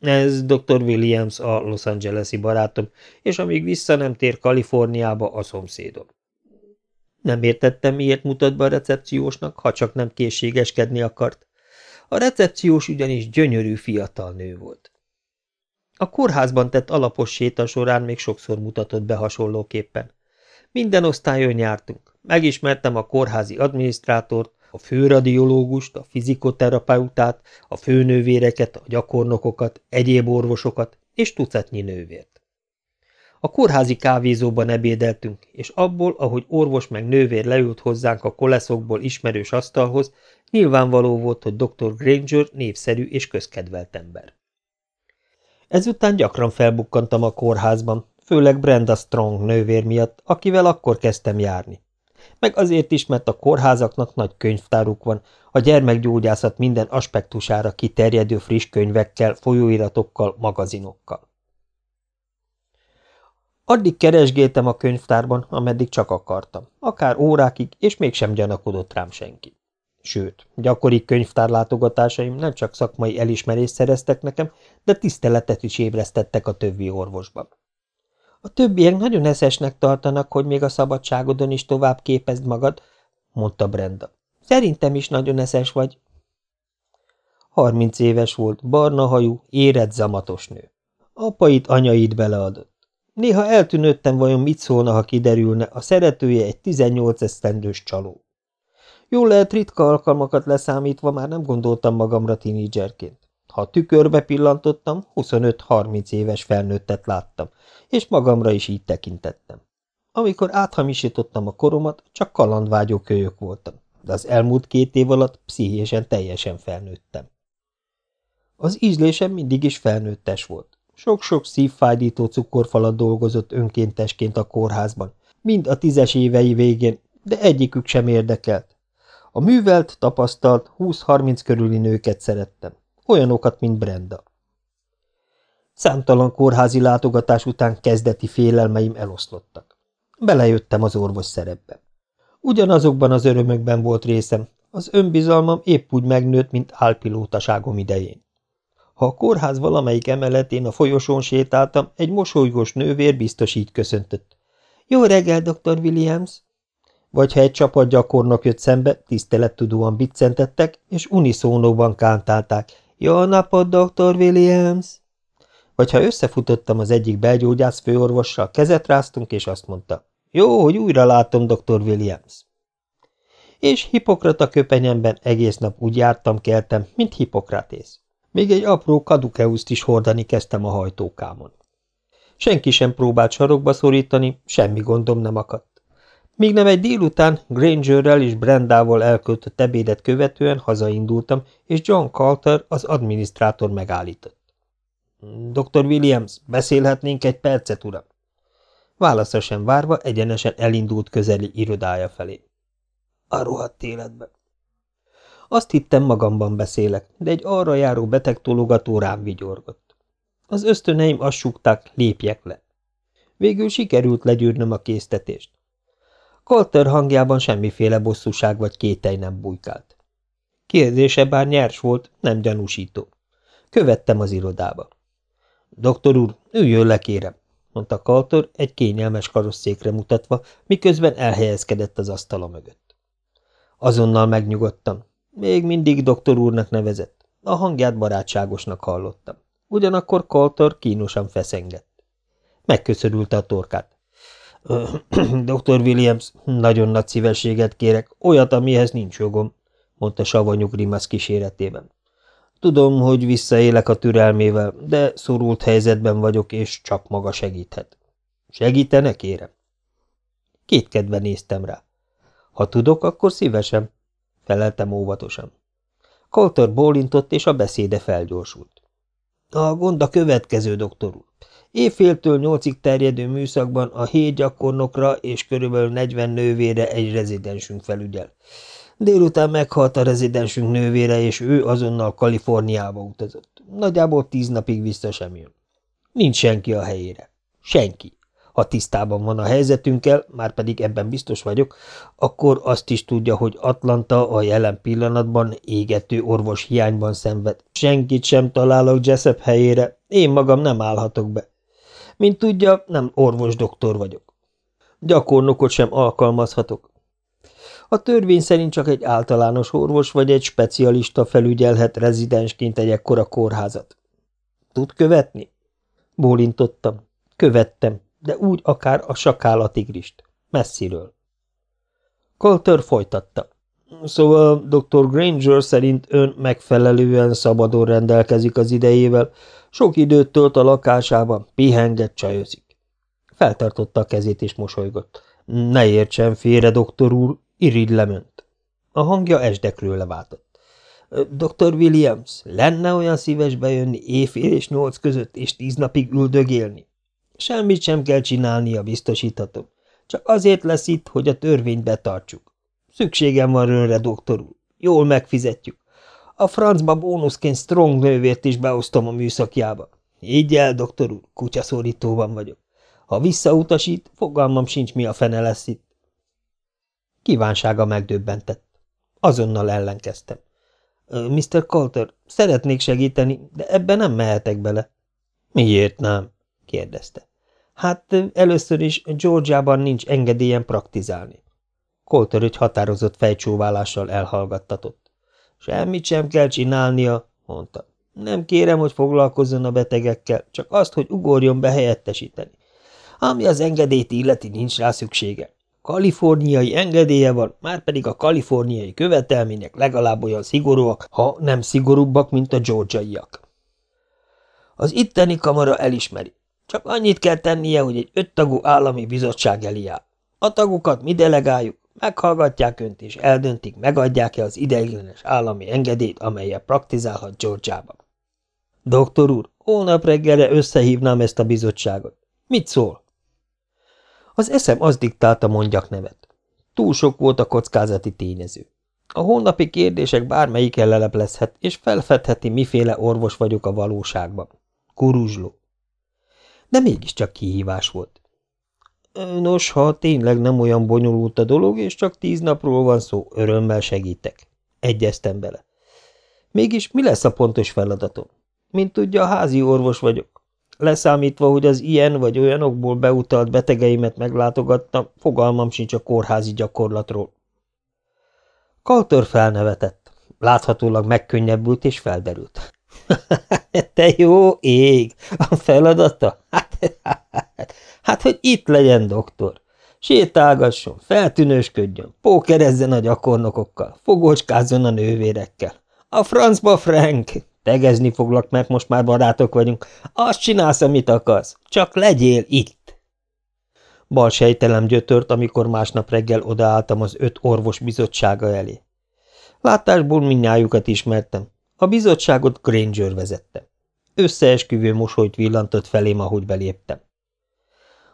Ez dr. Williams, a Los Angeles-i barátom, és amíg vissza nem tér Kaliforniába, a szomszédom. Nem értettem, miért mutat be a recepciósnak, ha csak nem készségeskedni akart. A recepciós ugyanis gyönyörű fiatal nő volt. A kórházban tett alapos séta során még sokszor mutatott be hasonlóképpen. Minden osztályon jártunk. Megismertem a kórházi adminisztrátort, a főradiológust, a fizikoterapeutát, a főnővéreket, a gyakornokokat, egyéb orvosokat és tucatnyi nővért. A kórházi kávézóban ebédeltünk, és abból, ahogy orvos meg nővér leült hozzánk a koleszokból ismerős asztalhoz, nyilvánvaló volt, hogy dr. Granger népszerű és közkedvelt ember. Ezután gyakran felbukkantam a kórházban, főleg Brenda Strong nővér miatt, akivel akkor kezdtem járni. Meg azért is, mert a kórházaknak nagy könyvtáruk van, a gyermekgyógyászat minden aspektusára kiterjedő friss könyvekkel, folyóiratokkal, magazinokkal. Addig keresgéltem a könyvtárban, ameddig csak akartam, akár órákig, és mégsem gyanakodott rám senki. Sőt, gyakori könyvtárlátogatásaim nem csak szakmai elismerést szereztek nekem, de tiszteletet is ébresztettek a többi orvosban. A többiek nagyon eszesnek tartanak, hogy még a szabadságodon is tovább képezd magad, mondta Brenda. Szerintem is nagyon eszes vagy. Harminc éves volt, barna hajú, érett zamatos nő. Apait, anyait beleadott. Néha eltűnődtem, vajon mit szólna, ha kiderülne, a szeretője egy 18 esztendős csaló. Jól lehet ritka alkalmakat leszámítva már nem gondoltam magamra tínédzserként. Ha a tükörbe pillantottam, 25-30 éves felnőttet láttam, és magamra is így tekintettem. Amikor áthamisítottam a koromat, csak kalandvágyó kölyök voltam, de az elmúlt két év alatt pszichésen teljesen felnőttem. Az ízlésem mindig is felnőttes volt. Sok-sok szívfájdító cukorfalat dolgozott önkéntesként a kórházban, mind a tízes évei végén, de egyikük sem érdekelt. A művelt, tapasztalt, 20-30 körüli nőket szerettem, olyanokat, mint Brenda. Számtalan kórházi látogatás után kezdeti félelmeim eloszlottak. Belejöttem az orvos szerepbe. Ugyanazokban az örömökben volt részem, az önbizalmam épp úgy megnőtt, mint álpilótaságom idején. Ha a kórház valamelyik emeletén a folyosón sétáltam, egy mosolygós nővér biztos így köszöntött. – Jó reggel, dr. Williams! Vagy ha egy csapat gyakornok jött szembe, tisztelettudóan biccentettek, és uniszónóban kántálták. – Jó napot, dr. Williams! Vagy ha összefutottam az egyik belgyógyász főorvossal, kezet ráztunk, és azt mondta. – Jó, hogy újra látom, dr. Williams! És Hipokrata köpenyemben egész nap úgy jártam, keltem, mint Hipokratész. Még egy apró kadukeuszt is hordani kezdtem a hajtókámon. Senki sem próbált sarokba szorítani, semmi gondom nem akadt. Míg nem egy délután Grangerrel és Brendával elköltött ebédet követően hazaindultam, és John Calter, az adminisztrátor megállított. Dr. Williams, beszélhetnénk egy percet, uram? Válasza sem várva egyenesen elindult közeli irodája felé. A rohadt életbe. Azt hittem magamban beszélek, de egy arra járó betegtologató rám vigyorgott. Az ösztöneim azt súgták, lépjek le. Végül sikerült legyűrnöm a késztetést. Kalter hangjában semmiféle bosszúság vagy kételj nem bujkált. Kérdése bár nyers volt, nem gyanúsító. Követtem az irodába. Doktor úr, üljön le, kérem, mondta Kaltor egy kényelmes karosszékre mutatva, miközben elhelyezkedett az asztala mögött. Azonnal megnyugodtam. Még mindig doktor úrnak nevezett. A hangját barátságosnak hallottam. Ugyanakkor Kaltor kínosan feszengett. Megköszörülte a torkát. Dr. Williams, nagyon nagy szívességet kérek, olyat, amihez nincs jogom, mondta savanyú grimasz kíséretében. Tudom, hogy visszaélek a türelmével, de szorult helyzetben vagyok, és csak maga segíthet. Segítene, kérem? Kétkedve néztem rá. Ha tudok, akkor szívesen, feleltem óvatosan. Coulter bólintott, és a beszéde felgyorsult. A gond a következő, doktor úr. Évféltől nyolcig terjedő műszakban a hét gyakornokra és körülbelül 40 nővére egy rezidensünk felügyel. Délután meghalt a rezidensünk nővére, és ő azonnal Kaliforniába utazott. Nagyjából tíz napig vissza sem jön. Nincs senki a helyére. Senki. Ha tisztában van a helyzetünkkel, már pedig ebben biztos vagyok, akkor azt is tudja, hogy Atlanta a jelen pillanatban égető orvos hiányban szenved. Senkit sem találok Jessup helyére, én magam nem állhatok be. Mint tudja, nem orvos-doktor vagyok. Gyakornokot sem alkalmazhatok. A törvény szerint csak egy általános orvos vagy egy specialista felügyelhet rezidensként egy ekkora kórházat. Tud követni? Bólintottam. Követtem, de úgy akár a sakálatigrist. Messziről. Colter folytatta. Szóval dr. Granger szerint ön megfelelően szabadon rendelkezik az idejével, sok időt tölt a lakásában, pihenget, csajozik. Feltartotta a kezét és mosolygott. Ne értsen félre, doktor úr, irigylem önt. A hangja esdekről leváltott. Dr. Williams, lenne olyan szíves bejönni éjfél és nyolc között, és tíz napig üldögélni? Semmit sem kell csinálnia, biztosítatom. Csak azért lesz itt, hogy a törvényt betartsuk. Szükségem van önre, doktor úr. Jól megfizetjük. A francba bónuszként Strong nővért is beosztom a műszakjába. Így el, doktor úr, kutyaszórítóban vagyok. Ha visszautasít, fogalmam sincs, mi a fene lesz itt. Kívánsága megdöbbentett. Azonnal ellenkeztem. Mr. Coulter, szeretnék segíteni, de ebben nem mehetek bele. Miért nem? kérdezte. Hát először is Georgiában nincs engedélyen praktizálni. Coulter egy határozott fejcsóválással elhallgattatott. Semmit sem kell csinálnia, mondta. Nem kérem, hogy foglalkozzon a betegekkel, csak azt, hogy ugorjon be helyettesíteni. Ami az engedélyt illeti, nincs rá szüksége. Kaliforniai engedélye van, már pedig a kaliforniai követelmények legalább olyan szigorúak, ha nem szigorúbbak, mint a georgiaiak. Az itteni kamara elismeri. Csak annyit kell tennie, hogy egy öttagú állami bizottság elé áll. A tagokat mi delegáljuk, meghallgatják önt és eldöntik, megadják-e az ideiglenes állami engedélyt, amelyel praktizálhat Georgiában. Doktor úr, holnap reggelre összehívnám ezt a bizottságot. Mit szól? Az eszem az diktálta mondjak nevet. Túl sok volt a kockázati tényező. A holnapi kérdések bármelyik leleplezhet, és felfedheti, miféle orvos vagyok a valóságban. Kuruzsló. De mégiscsak kihívás volt. Nos, ha tényleg nem olyan bonyolult a dolog, és csak tíz napról van szó, örömmel segítek. Egyeztem bele. Mégis mi lesz a pontos feladatom? Mint tudja, házi orvos vagyok. Leszámítva, hogy az ilyen vagy olyanokból beutalt betegeimet meglátogattam, fogalmam sincs a kórházi gyakorlatról. Kaltör felnevetett. Láthatólag megkönnyebbült és felderült. Te jó ég! A feladata? Hát, hát, hát, hogy itt legyen, doktor. Sétálgasson, feltűnősködjön, pókerezzen a gyakornokokkal, fogócskázzon a nővérekkel. A francba, Frank! Tegezni foglak, mert most már barátok vagyunk. Azt csinálsz, amit akarsz. Csak legyél itt. Bal sejtelem gyötört, amikor másnap reggel odaálltam az öt orvos bizottsága elé. Látásból minnyájukat ismertem. A bizottságot Granger vezette. Összeesküvő mosolyt villantott felém, ahogy beléptem.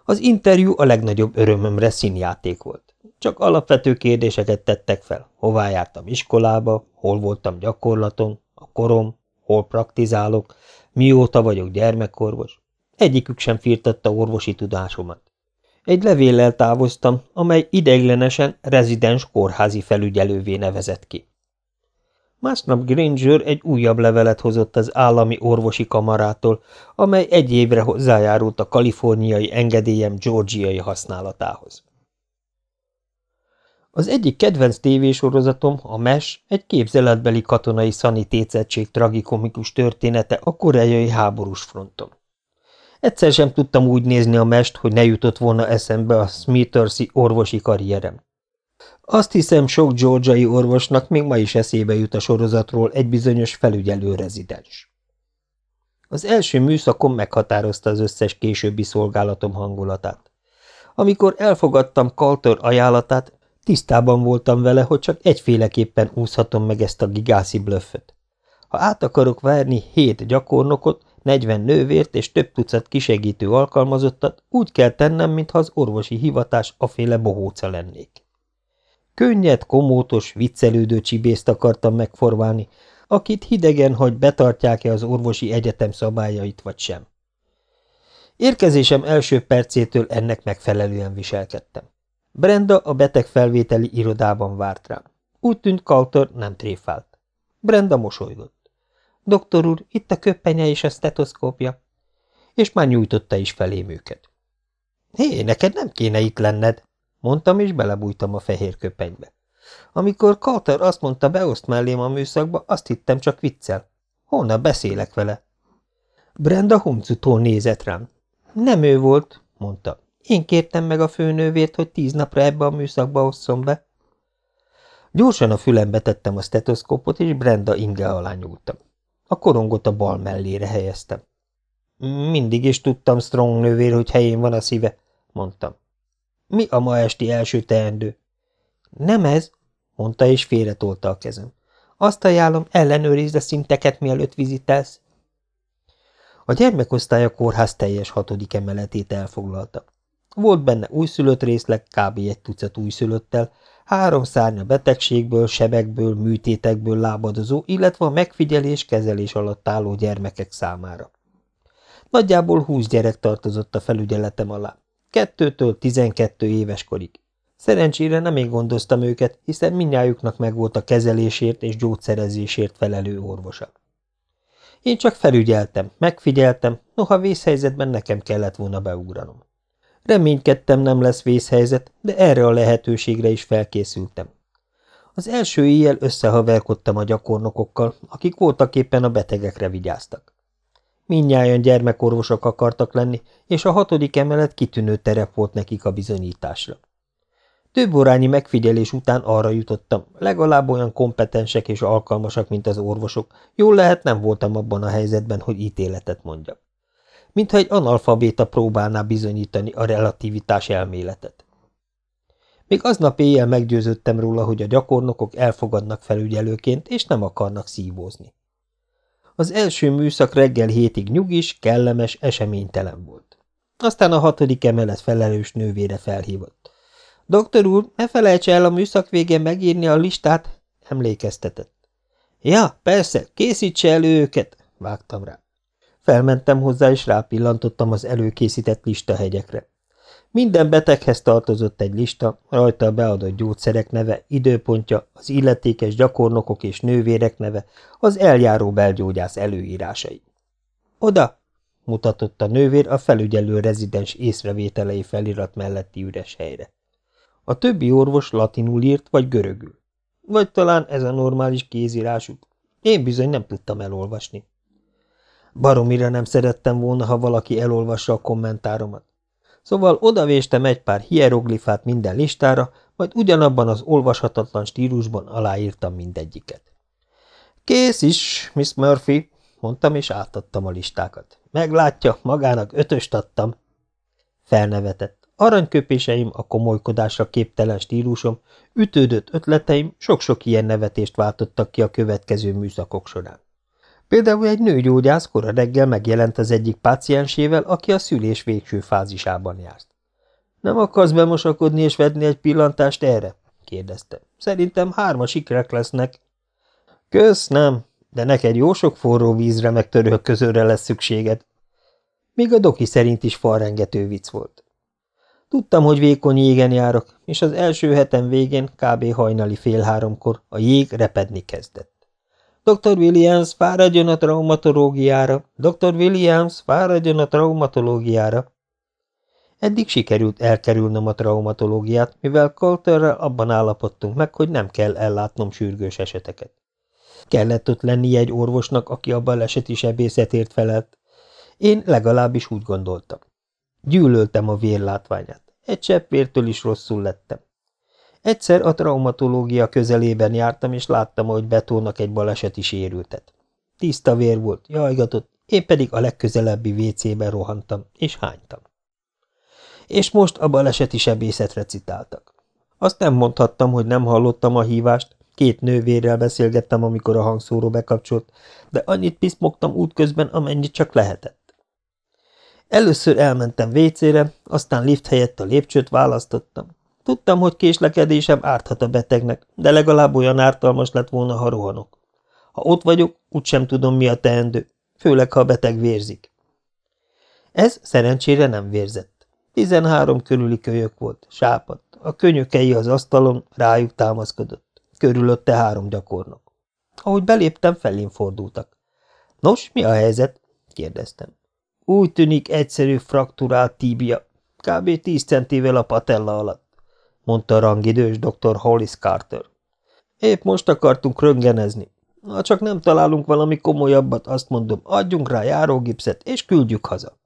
Az interjú a legnagyobb örömömre színjáték volt. Csak alapvető kérdéseket tettek fel. Hová jártam iskolába, hol voltam gyakorlaton, a korom, hol praktizálok, mióta vagyok gyermekorvos. Egyikük sem firtatta orvosi tudásomat. Egy levéllel távoztam, amely ideiglenesen rezidens kórházi felügyelővé nevezett ki. Másnap Granger egy újabb levelet hozott az állami orvosi kamarától, amely egy évre hozzájárult a kaliforniai engedélyem georgiai használatához. Az egyik kedvenc tévésorozatom, a MES, egy képzeletbeli katonai szanitétszettség tragikomikus története a koreai háborús fronton. Egyszer sem tudtam úgy nézni a mest, hogy ne jutott volna eszembe a Smithersi orvosi karrierem. Azt hiszem, sok georgiai orvosnak még ma is eszébe jut a sorozatról egy bizonyos felügyelő rezidens. Az első műszakon meghatározta az összes későbbi szolgálatom hangulatát. Amikor elfogadtam Kaltor ajánlatát, tisztában voltam vele, hogy csak egyféleképpen úszhatom meg ezt a gigászi blöfföt. Ha át akarok várni hét gyakornokot, negyven nővért és több tucat kisegítő alkalmazottat, úgy kell tennem, mintha az orvosi hivatás aféle bohóca lennék. Könnyed, komótos, viccelődő csibészt akartam megformálni, akit hidegen, hogy betartják-e az orvosi egyetem szabályait vagy sem. Érkezésem első percétől ennek megfelelően viselkedtem. Brenda a beteg felvételi irodában várt rám. Úgy tűnt Kauter nem tréfált. Brenda mosolygott. Doktor úr, itt a köppenye és a stetoszkópja. És már nyújtotta is felém őket. Hé, neked nem kéne itt lenned, mondtam, és belebújtam a fehér köpenybe. Amikor Carter azt mondta, beoszt mellém a műszakba, azt hittem csak viccel. Holnap beszélek vele. Brenda huncutól nézett rám. Nem ő volt, mondta. Én kértem meg a főnővért, hogy tíz napra ebbe a műszakba osszom be. Gyorsan a fülembe tettem a stetoszkópot, és Brenda inge alá nyúltam. A korongot a bal mellére helyeztem. Mindig is tudtam, Strong nővér, hogy helyén van a szíve, mondtam. Mi a ma esti első teendő? Nem ez, mondta, és félretolta a kezem. Azt ajánlom, ellenőrizd a szinteket, mielőtt vizitelsz. A gyermekosztály a kórház teljes hatodik emeletét elfoglalta. Volt benne újszülött részleg, kb. egy tucat újszülöttel, három szárnya betegségből, sebekből, műtétekből lábadozó, illetve a megfigyelés kezelés alatt álló gyermekek számára. Nagyjából húsz gyerek tartozott a felügyeletem alá, kettőtől tizenkettő éves korig. Szerencsére nem én gondoztam őket, hiszen mindnyájuknak megvolt a kezelésért és gyógyszerezésért felelő orvosa. Én csak felügyeltem, megfigyeltem, noha vészhelyzetben nekem kellett volna beugranom. Reménykedtem nem lesz vészhelyzet, de erre a lehetőségre is felkészültem. Az első éjjel összehaverkodtam a gyakornokokkal, akik voltak éppen a betegekre vigyáztak. Mindnyájan gyermekorvosok akartak lenni, és a hatodik emelet kitűnő terep volt nekik a bizonyításra. Több órányi megfigyelés után arra jutottam, legalább olyan kompetensek és alkalmasak, mint az orvosok, jól lehet nem voltam abban a helyzetben, hogy ítéletet mondjak. Mintha egy analfabéta próbálná bizonyítani a relativitás elméletet. Még aznap éjjel meggyőződtem róla, hogy a gyakornokok elfogadnak felügyelőként, és nem akarnak szívózni. Az első műszak reggel hétig nyugis, kellemes, eseménytelen volt. Aztán a hatodik emelet felelős nővére felhívott. Doktor úr, ne felejtse el a műszak végén megírni a listát, emlékeztetett. Ja, persze, készítse elő őket, vágtam rá. Felmentem hozzá, és rápillantottam az előkészített listahegyekre. Minden beteghez tartozott egy lista, rajta a beadott gyógyszerek neve, időpontja, az illetékes gyakornokok és nővérek neve, az eljáró belgyógyász előírásai. Oda! mutatott a nővér a felügyelő rezidens észrevételei felirat melletti üres helyre. A többi orvos latinul írt, vagy görögül. Vagy talán ez a normális kézírásuk. Én bizony nem tudtam elolvasni. Baromira nem szerettem volna, ha valaki elolvassa a kommentáromat. Szóval odavéstem egy pár hieroglifát minden listára, majd ugyanabban az olvashatatlan stílusban aláírtam mindegyiket. Kész is, Miss Murphy, mondtam, és átadtam a listákat. Meglátja, magának ötöst adtam. Felnevetett. Aranyköpéseim, a komolykodásra képtelen stílusom, ütődött ötleteim sok-sok ilyen nevetést váltottak ki a következő műszakok során. Például egy nőgyógyász kora reggel megjelent az egyik páciensével, aki a szülés végső fázisában járt. Nem akarsz bemosakodni és vedni egy pillantást erre? kérdezte. Szerintem hárma sikrek lesznek. Kösz, nem, de neked jó sok forró vízre meg török közőre lesz szükséged. Még a doki szerint is falrengető vicc volt. Tudtam, hogy vékony jégen járok, és az első hetem végén, kb. hajnali fél háromkor a jég repedni kezdett. Dr. Williams, fáradjon a traumatológiára! Dr. Williams, fáradjon a traumatológiára! Eddig sikerült elkerülnöm a traumatológiát, mivel Colterrel abban állapodtunk meg, hogy nem kell ellátnom sürgős eseteket. Kellett ott lennie egy orvosnak, aki a baleseti sebészetért felelt, Én legalábbis úgy gondoltam. Gyűlöltem a vérlátványát. Egy csepp vértől is rosszul lettem. Egyszer a traumatológia közelében jártam, és láttam, hogy betónak egy baleseti sérültet. Tiszta vér volt, jajgatott, én pedig a legközelebbi WC-be rohantam, és hánytam. És most a baleseti sebészetre citáltak. Azt nem mondhattam, hogy nem hallottam a hívást, két nővérrel beszélgettem, amikor a hangszóró bekapcsolt, de annyit piszmogtam útközben, amennyit csak lehetett. Először elmentem WC-re, aztán lift helyett a lépcsőt választottam. Tudtam, hogy késlekedésem árthat a betegnek, de legalább olyan ártalmas lett volna, ha rohanok. Ha ott vagyok, úgysem tudom, mi a teendő, főleg, ha a beteg vérzik. Ez szerencsére nem vérzett. Tizenhárom körüli kölyök volt, sápadt, a könyökei az asztalon, rájuk támaszkodott. Körülötte három gyakornok. Ahogy beléptem, felén fordultak. Nos, mi a helyzet? kérdeztem. Úgy tűnik egyszerű frakturált tíbia, kb. tíz centivel a patella alatt, mondta a rangidős dr. Hollis Carter. Épp most akartunk röngenezni. Ha csak nem találunk valami komolyabbat, azt mondom, adjunk rá járógipszet, és küldjük haza.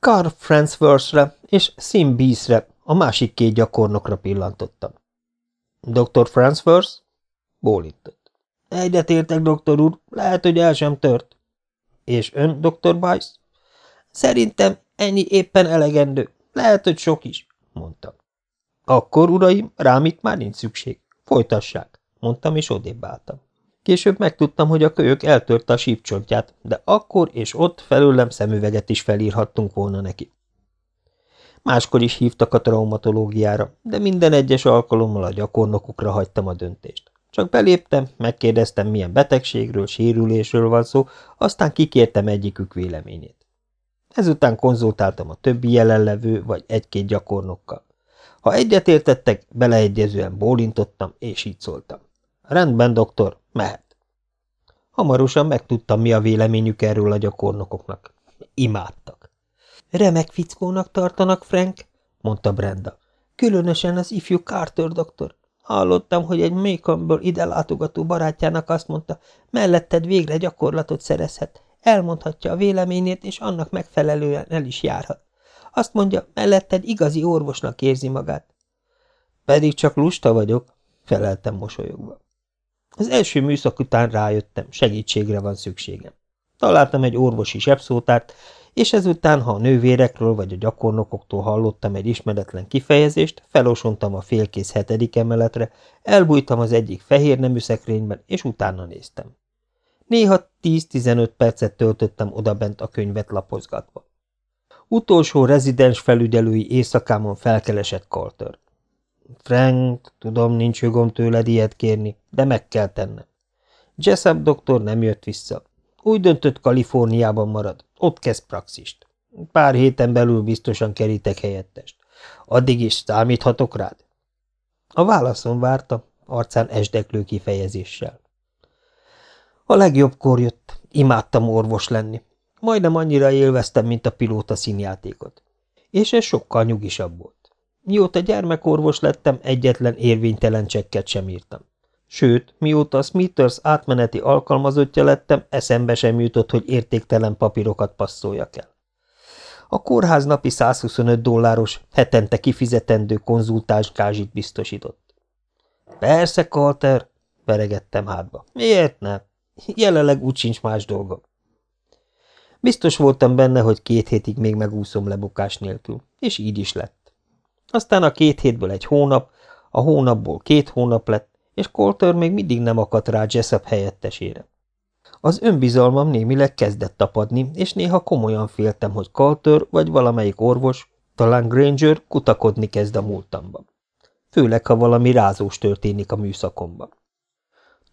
Carl Fransworth-re és Sim Bees-re, a másik két gyakornokra pillantottam. Dr. Fransworth? Bólintott. Egyetértek, doktor úr, lehet, hogy el sem tört. És ön, dr. Bice? Szerintem ennyi éppen elegendő, lehet, hogy sok is, mondta. Akkor, uraim, rám itt már nincs szükség. Folytassák, mondtam, és odébb álltam. Később megtudtam, hogy a kölyök eltörte a sípcsontját, de akkor és ott felőlem szemüveget is felírhattunk volna neki. Máskor is hívtak a traumatológiára, de minden egyes alkalommal a gyakornokukra hagytam a döntést. Csak beléptem, megkérdeztem, milyen betegségről, sérülésről van szó, aztán kikértem egyikük véleményét. Ezután konzultáltam a többi jelenlevő vagy egy-két gyakornokkal. Ha egyetértettek, beleegyezően bólintottam, és így szóltam. Rendben, doktor, mehet. Hamarosan megtudtam, mi a véleményük erről a gyakornokoknak. Imádtak. Remek fickónak tartanak, Frank, mondta Brenda. Különösen az ifjú Carter doktor. Hallottam, hogy egy Maconből ide látogató barátjának azt mondta, melletted végre gyakorlatot szerezhet, elmondhatja a véleményét, és annak megfelelően el is járhat. Azt mondja, melletted igazi orvosnak érzi magát. Pedig csak lusta vagyok, feleltem mosolyogva. Az első műszak után rájöttem, segítségre van szükségem. Találtam egy orvosi zsebszótárt, és ezután, ha a nővérekről vagy a gyakornokoktól hallottam egy ismeretlen kifejezést, felosontam a félkész hetedik emeletre, elbújtam az egyik fehér nemű szekrényben, és utána néztem. Néha 10-15 percet töltöttem odabent a könyvet lapozgatva. Utolsó rezidens felügyelői éjszakámon felkelesett Carter. Frank, tudom, nincs jogom tőled ilyet kérni, de meg kell tennem. Jessup doktor nem jött vissza. Úgy döntött, Kaliforniában marad. Ott kezd praxist. Pár héten belül biztosan kerítek helyettest. Addig is számíthatok rád? A válaszon várta, arcán esdeklő kifejezéssel. A legjobbkor jött. Imádtam orvos lenni. Majdnem annyira élveztem, mint a pilóta színjátékot. És ez sokkal nyugisabb volt. Mióta gyermekorvos lettem, egyetlen érvénytelen csekket sem írtam. Sőt, mióta a Smithers átmeneti alkalmazottja lettem, eszembe sem jutott, hogy értéktelen papírokat passzoljak el. A kórház napi 125 dolláros, hetente kifizetendő konzultáns gázsit biztosított. Persze, Carter, veregettem hátba. Miért nem? Jelenleg úgy sincs más dolgom. Biztos voltam benne, hogy két hétig még megúszom lebukás nélkül, és így is lett. Aztán a két hétből egy hónap, a hónapból két hónap lett, és Colter még mindig nem akadt rá Jessup helyettesére. Az önbizalmam némileg kezdett tapadni, és néha komolyan féltem, hogy Colter vagy valamelyik orvos, talán Granger kutakodni kezd a múltamban. Főleg, ha valami rázós történik a műszakomban.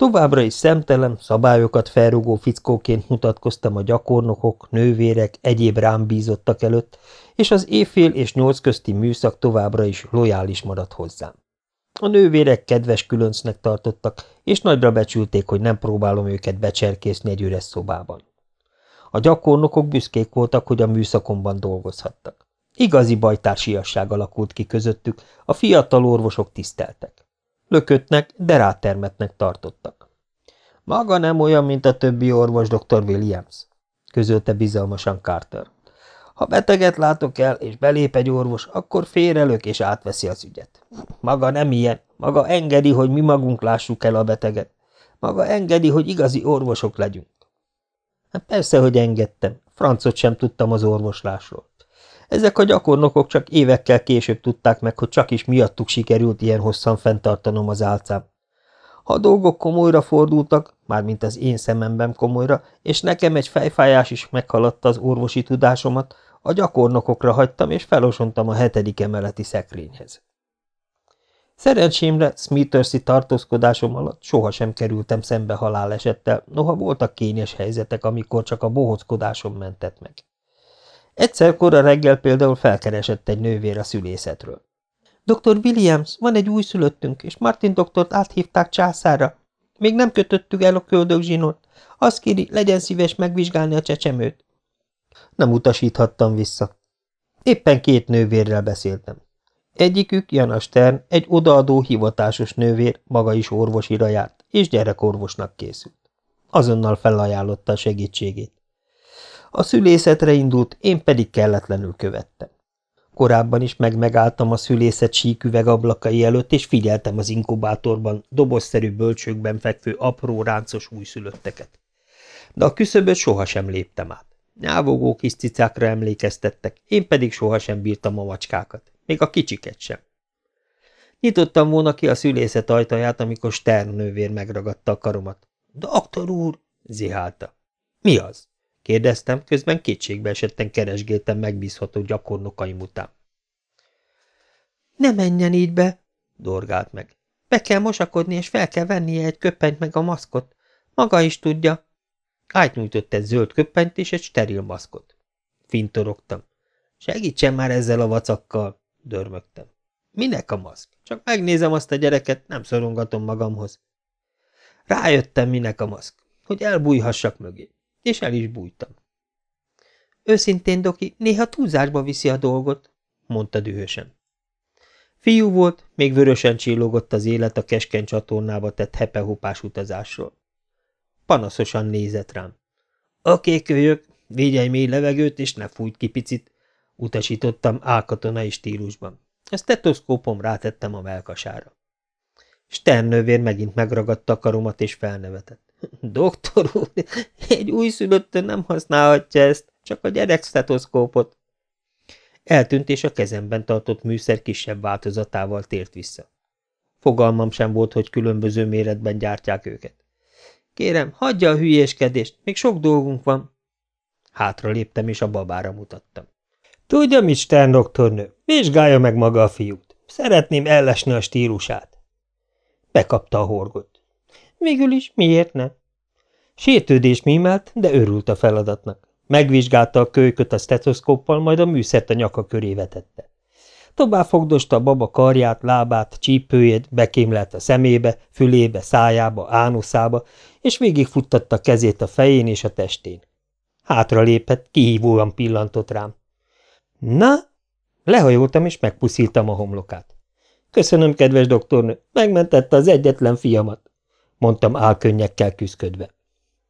Továbbra is szemtelen, szabályokat felrugó fickóként mutatkoztam a gyakornokok, nővérek, egyéb rám bízottak előtt, és az éjfél és nyolc közti műszak továbbra is lojális maradt hozzám. A nővérek kedves különcnek tartottak, és nagyra becsülték, hogy nem próbálom őket becserkészni egy üres szobában. A gyakornokok büszkék voltak, hogy a műszakomban dolgozhattak. Igazi bajtársiasság alakult ki közöttük, a fiatal orvosok tiszteltek. Lököttnek, de rátermetnek tartottak. Maga nem olyan, mint a többi orvos, dr. Williams. közölte bizalmasan Carter. Ha beteget látok el, és belép egy orvos, akkor félrelök, és átveszi az ügyet. Maga nem ilyen, maga engedi, hogy mi magunk lássuk el a beteget. Maga engedi, hogy igazi orvosok legyünk. Hát persze, hogy engedtem. Francot sem tudtam az orvoslásról. Ezek a gyakornokok csak évekkel később tudták meg, hogy csak is miattuk sikerült ilyen hosszan fenntartanom az álcám. Ha a dolgok komolyra fordultak, mármint az én szememben komolyra, és nekem egy fejfájás is meghaladta az orvosi tudásomat, a gyakornokokra hagytam, és felosontam a hetedik emeleti szekrényhez. Szerencsémre Smithersi tartózkodásom alatt sohasem kerültem szembe halálesettel, noha voltak kényes helyzetek, amikor csak a bohockodásom mentett meg. Egyszer kora reggel például felkeresett egy nővér a szülészetről. Dr. Williams, van egy újszülöttünk, és Martin doktort áthívták császára. Még nem kötöttük el a köldögzsinót. Azt kéri, legyen szíves megvizsgálni a csecsemőt. Nem utasíthattam vissza. Éppen két nővérrel beszéltem. Egyikük, Jana Stern, egy odaadó hivatásos nővér, maga is orvosira járt, és gyerekorvosnak készült. Azonnal felajánlotta a segítségét. A szülészetre indult, én pedig kelletlenül követtem. Korábban is megmegálltam a szülészet síküveg ablakai előtt, és figyeltem az inkubátorban, dobozszerű bölcsőkben fekvő apró ráncos újszülötteket. De a küszöböt sohasem léptem át. Nyávogó kis cicákra emlékeztettek, én pedig sohasem bírtam a macskákat, még a kicsiket sem. Nyitottam volna ki a szülészet ajtaját, amikor Stern nővér megragadta a karomat. – Doktor úr! – zihálta. – Mi az? – kérdeztem, közben kétségbe esetten keresgéltem megbízható gyakornokaim után. – Ne menjen így be! – dorgált meg. – Be kell mosakodni, és fel kell vennie egy köpenyt meg a maszkot. Maga is tudja. Átnyújtott egy zöld köppenyt és egy steril maszkot. Fintorogtam. Segítsen már ezzel a vacakkal, dörmögtem. Minek a maszk? Csak megnézem azt a gyereket, nem szorongatom magamhoz. Rájöttem, minek a maszk, hogy elbújhassak mögé, és el is bújtam. Őszintén, Doki, néha túlzásba viszi a dolgot, mondta dühösen. Fiú volt, még vörösen csillogott az élet a keskeny csatornába tett hepehopás utazásról. Panaszosan nézett rám. Oké, kölyök, végy egy mély levegőt, és ne fújt ki picit, utasítottam álkatonai stílusban. A stetoszkópom rátettem a melkasára. Sternővér megint megragadta a karomat, és felnevetett. Doktor úr, egy újszülöttön nem használhatja ezt, csak a gyerek stetoszkópot. Eltűnt, és a kezemben tartott műszer kisebb változatával tért vissza. Fogalmam sem volt, hogy különböző méretben gyártják őket. Kérem, hagyja a hülyéskedést, még sok dolgunk van. Hátra léptem, és a babára mutattam. Tudja mit, Stern doktornő, vizsgálja meg maga a fiút. Szeretném ellesni a stílusát. Bekapta a horgot. Végül is miért ne? Sértődés mímelt, de örült a feladatnak. Megvizsgálta a kölyköt a stetoszkóppal, majd a műszert a nyaka köré vetette. Tovább fogdosta a baba karját, lábát, csípőjét, bekémlelt a szemébe, fülébe, szájába, ánuszába, és végigfuttatta kezét a fején és a testén. Hátra lépett, kihívóan pillantott rám. Na? Lehajoltam, és megpuszítam a homlokát. Köszönöm, kedves doktornő, megmentette az egyetlen fiamat, mondtam álkönnyekkel küszködve.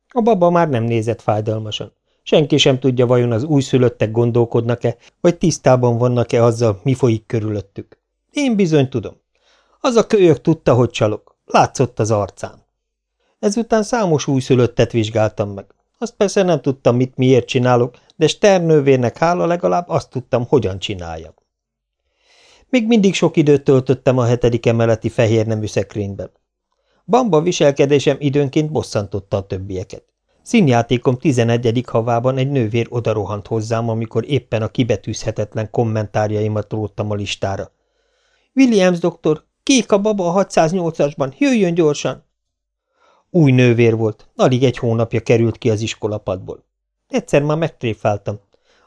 A baba már nem nézett fájdalmasan. Senki sem tudja, vajon az újszülöttek gondolkodnak-e, vagy tisztában vannak-e azzal, mi folyik körülöttük. Én bizony tudom. Az a kölyök tudta, hogy csalok. Látszott az arcán. Ezután számos újszülöttet vizsgáltam meg. Azt persze nem tudtam, mit miért csinálok, de Sternővérnek hála legalább azt tudtam, hogyan csináljam. Még mindig sok időt töltöttem a hetedik emeleti fehér nemű szekrényben. Bamba viselkedésem időnként bosszantotta a többieket. Színjátékom tizenegyedik havában egy nővér odarohant hozzám, amikor éppen a kibetűzhetetlen kommentárjaimat róttam a listára. Williams doktor, kék a baba a 608-asban, jöjjön gyorsan! Új nővér volt, alig egy hónapja került ki az iskolapadból. Egyszer már megtréfáltam.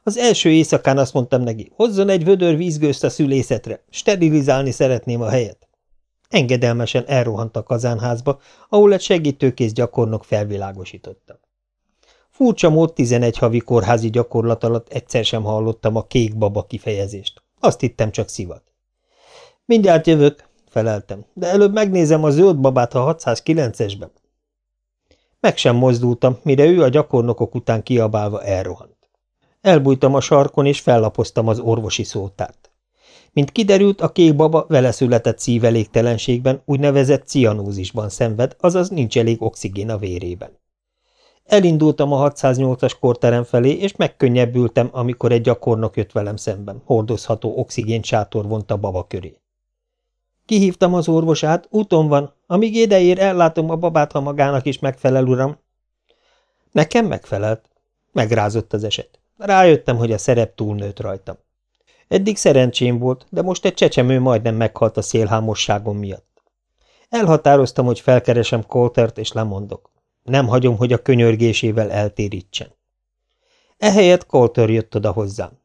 Az első éjszakán azt mondtam neki, hozzon egy vödör vízgőzt a szülészetre, sterilizálni szeretném a helyet. Engedelmesen elrohant a kazánházba, ahol egy segítőkész gyakornok felvilágosította. Furcsa mód 11 havi kórházi gyakorlat alatt egyszer sem hallottam a kék baba kifejezést. Azt hittem csak szivat. Mindjárt jövök, feleltem, de előbb megnézem a zöld babát a 609-esben. Meg sem mozdultam, mire ő a gyakornokok után kiabálva elrohant. Elbújtam a sarkon, és fellapoztam az orvosi szótárt. Mint kiderült, a kék baba vele született szívelégtelenségben, úgynevezett cianózisban szenved, azaz nincs elég oxigén a vérében. Elindultam a 608-as korterem felé, és megkönnyebbültem, amikor egy gyakornok jött velem szemben, hordozható oxigénsátor vont a baba köré. Kihívtam az orvosát, úton van, amíg ideér, ellátom a babát, ha magának is megfelel, uram. Nekem megfelelt. Megrázott az eset. Rájöttem, hogy a szerep túlnőtt rajtam. Eddig szerencsém volt, de most egy csecsemő majdnem meghalt a szélhámosságom miatt. Elhatároztam, hogy felkeresem Coltert és lemondok. Nem hagyom, hogy a könyörgésével eltérítsen. Ehelyett Colter jött oda hozzám.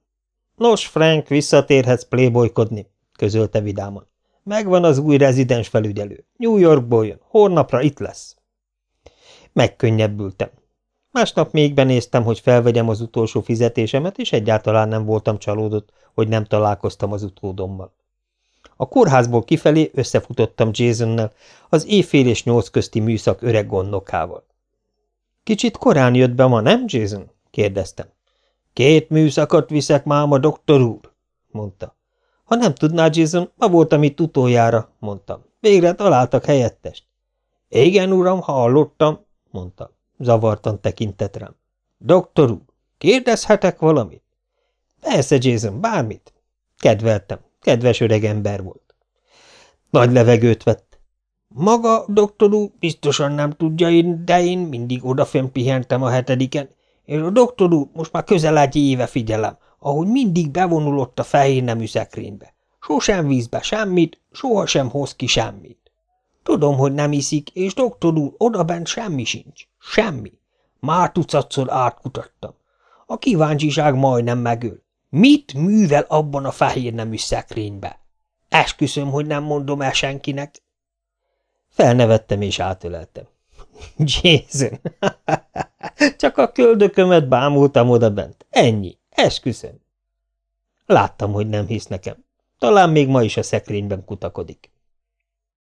Nos, Frank, visszatérhetsz playboykodni, közölte vidáman. Megvan az új rezidens felügyelő. New Yorkból jön. Holnapra itt lesz. Megkönnyebbültem. Másnap még benéztem, hogy felvegyem az utolsó fizetésemet, és egyáltalán nem voltam csalódott, hogy nem találkoztam az utódommal. A kórházból kifelé összefutottam Jasonnel, az éjfél és nyolc közti műszak öreg gondnokával. – Kicsit korán jött be ma, nem, Jason? – kérdeztem. – Két műszakot viszek máma, doktor úr – mondta. – Ha nem tudná, Jason, ma voltam itt utoljára – mondtam. – Végre találtak helyettest. – Igen, uram, hallottam – mondta. Zavartan tekintett rám. – Doktor úr, kérdezhetek valamit? – Persze, Jason, bármit. Kedveltem. Kedves öreg ember volt. Nagy levegőt vett. Maga, doktor úr, biztosan nem tudja, de én mindig odafenn pihentem a hetediken, és a doktor úr most már közel egy éve figyelem, ahogy mindig bevonulott a fehér nemű szekrénybe. Sosem vízbe semmit, sohasem hoz ki semmit. Tudom, hogy nem iszik, és doktor úr, odabent semmi sincs. Semmi. Már tucatszor átkutattam. A kíváncsiság majdnem megöl. Mit művel abban a fehér nemű szekrénybe? Esküszöm, hogy nem mondom el senkinek. Felnevettem és átöleltem. Jason, csak a köldökömet bámultam oda bent. Ennyi, esküszöm. Láttam, hogy nem hisz nekem. Talán még ma is a szekrényben kutakodik.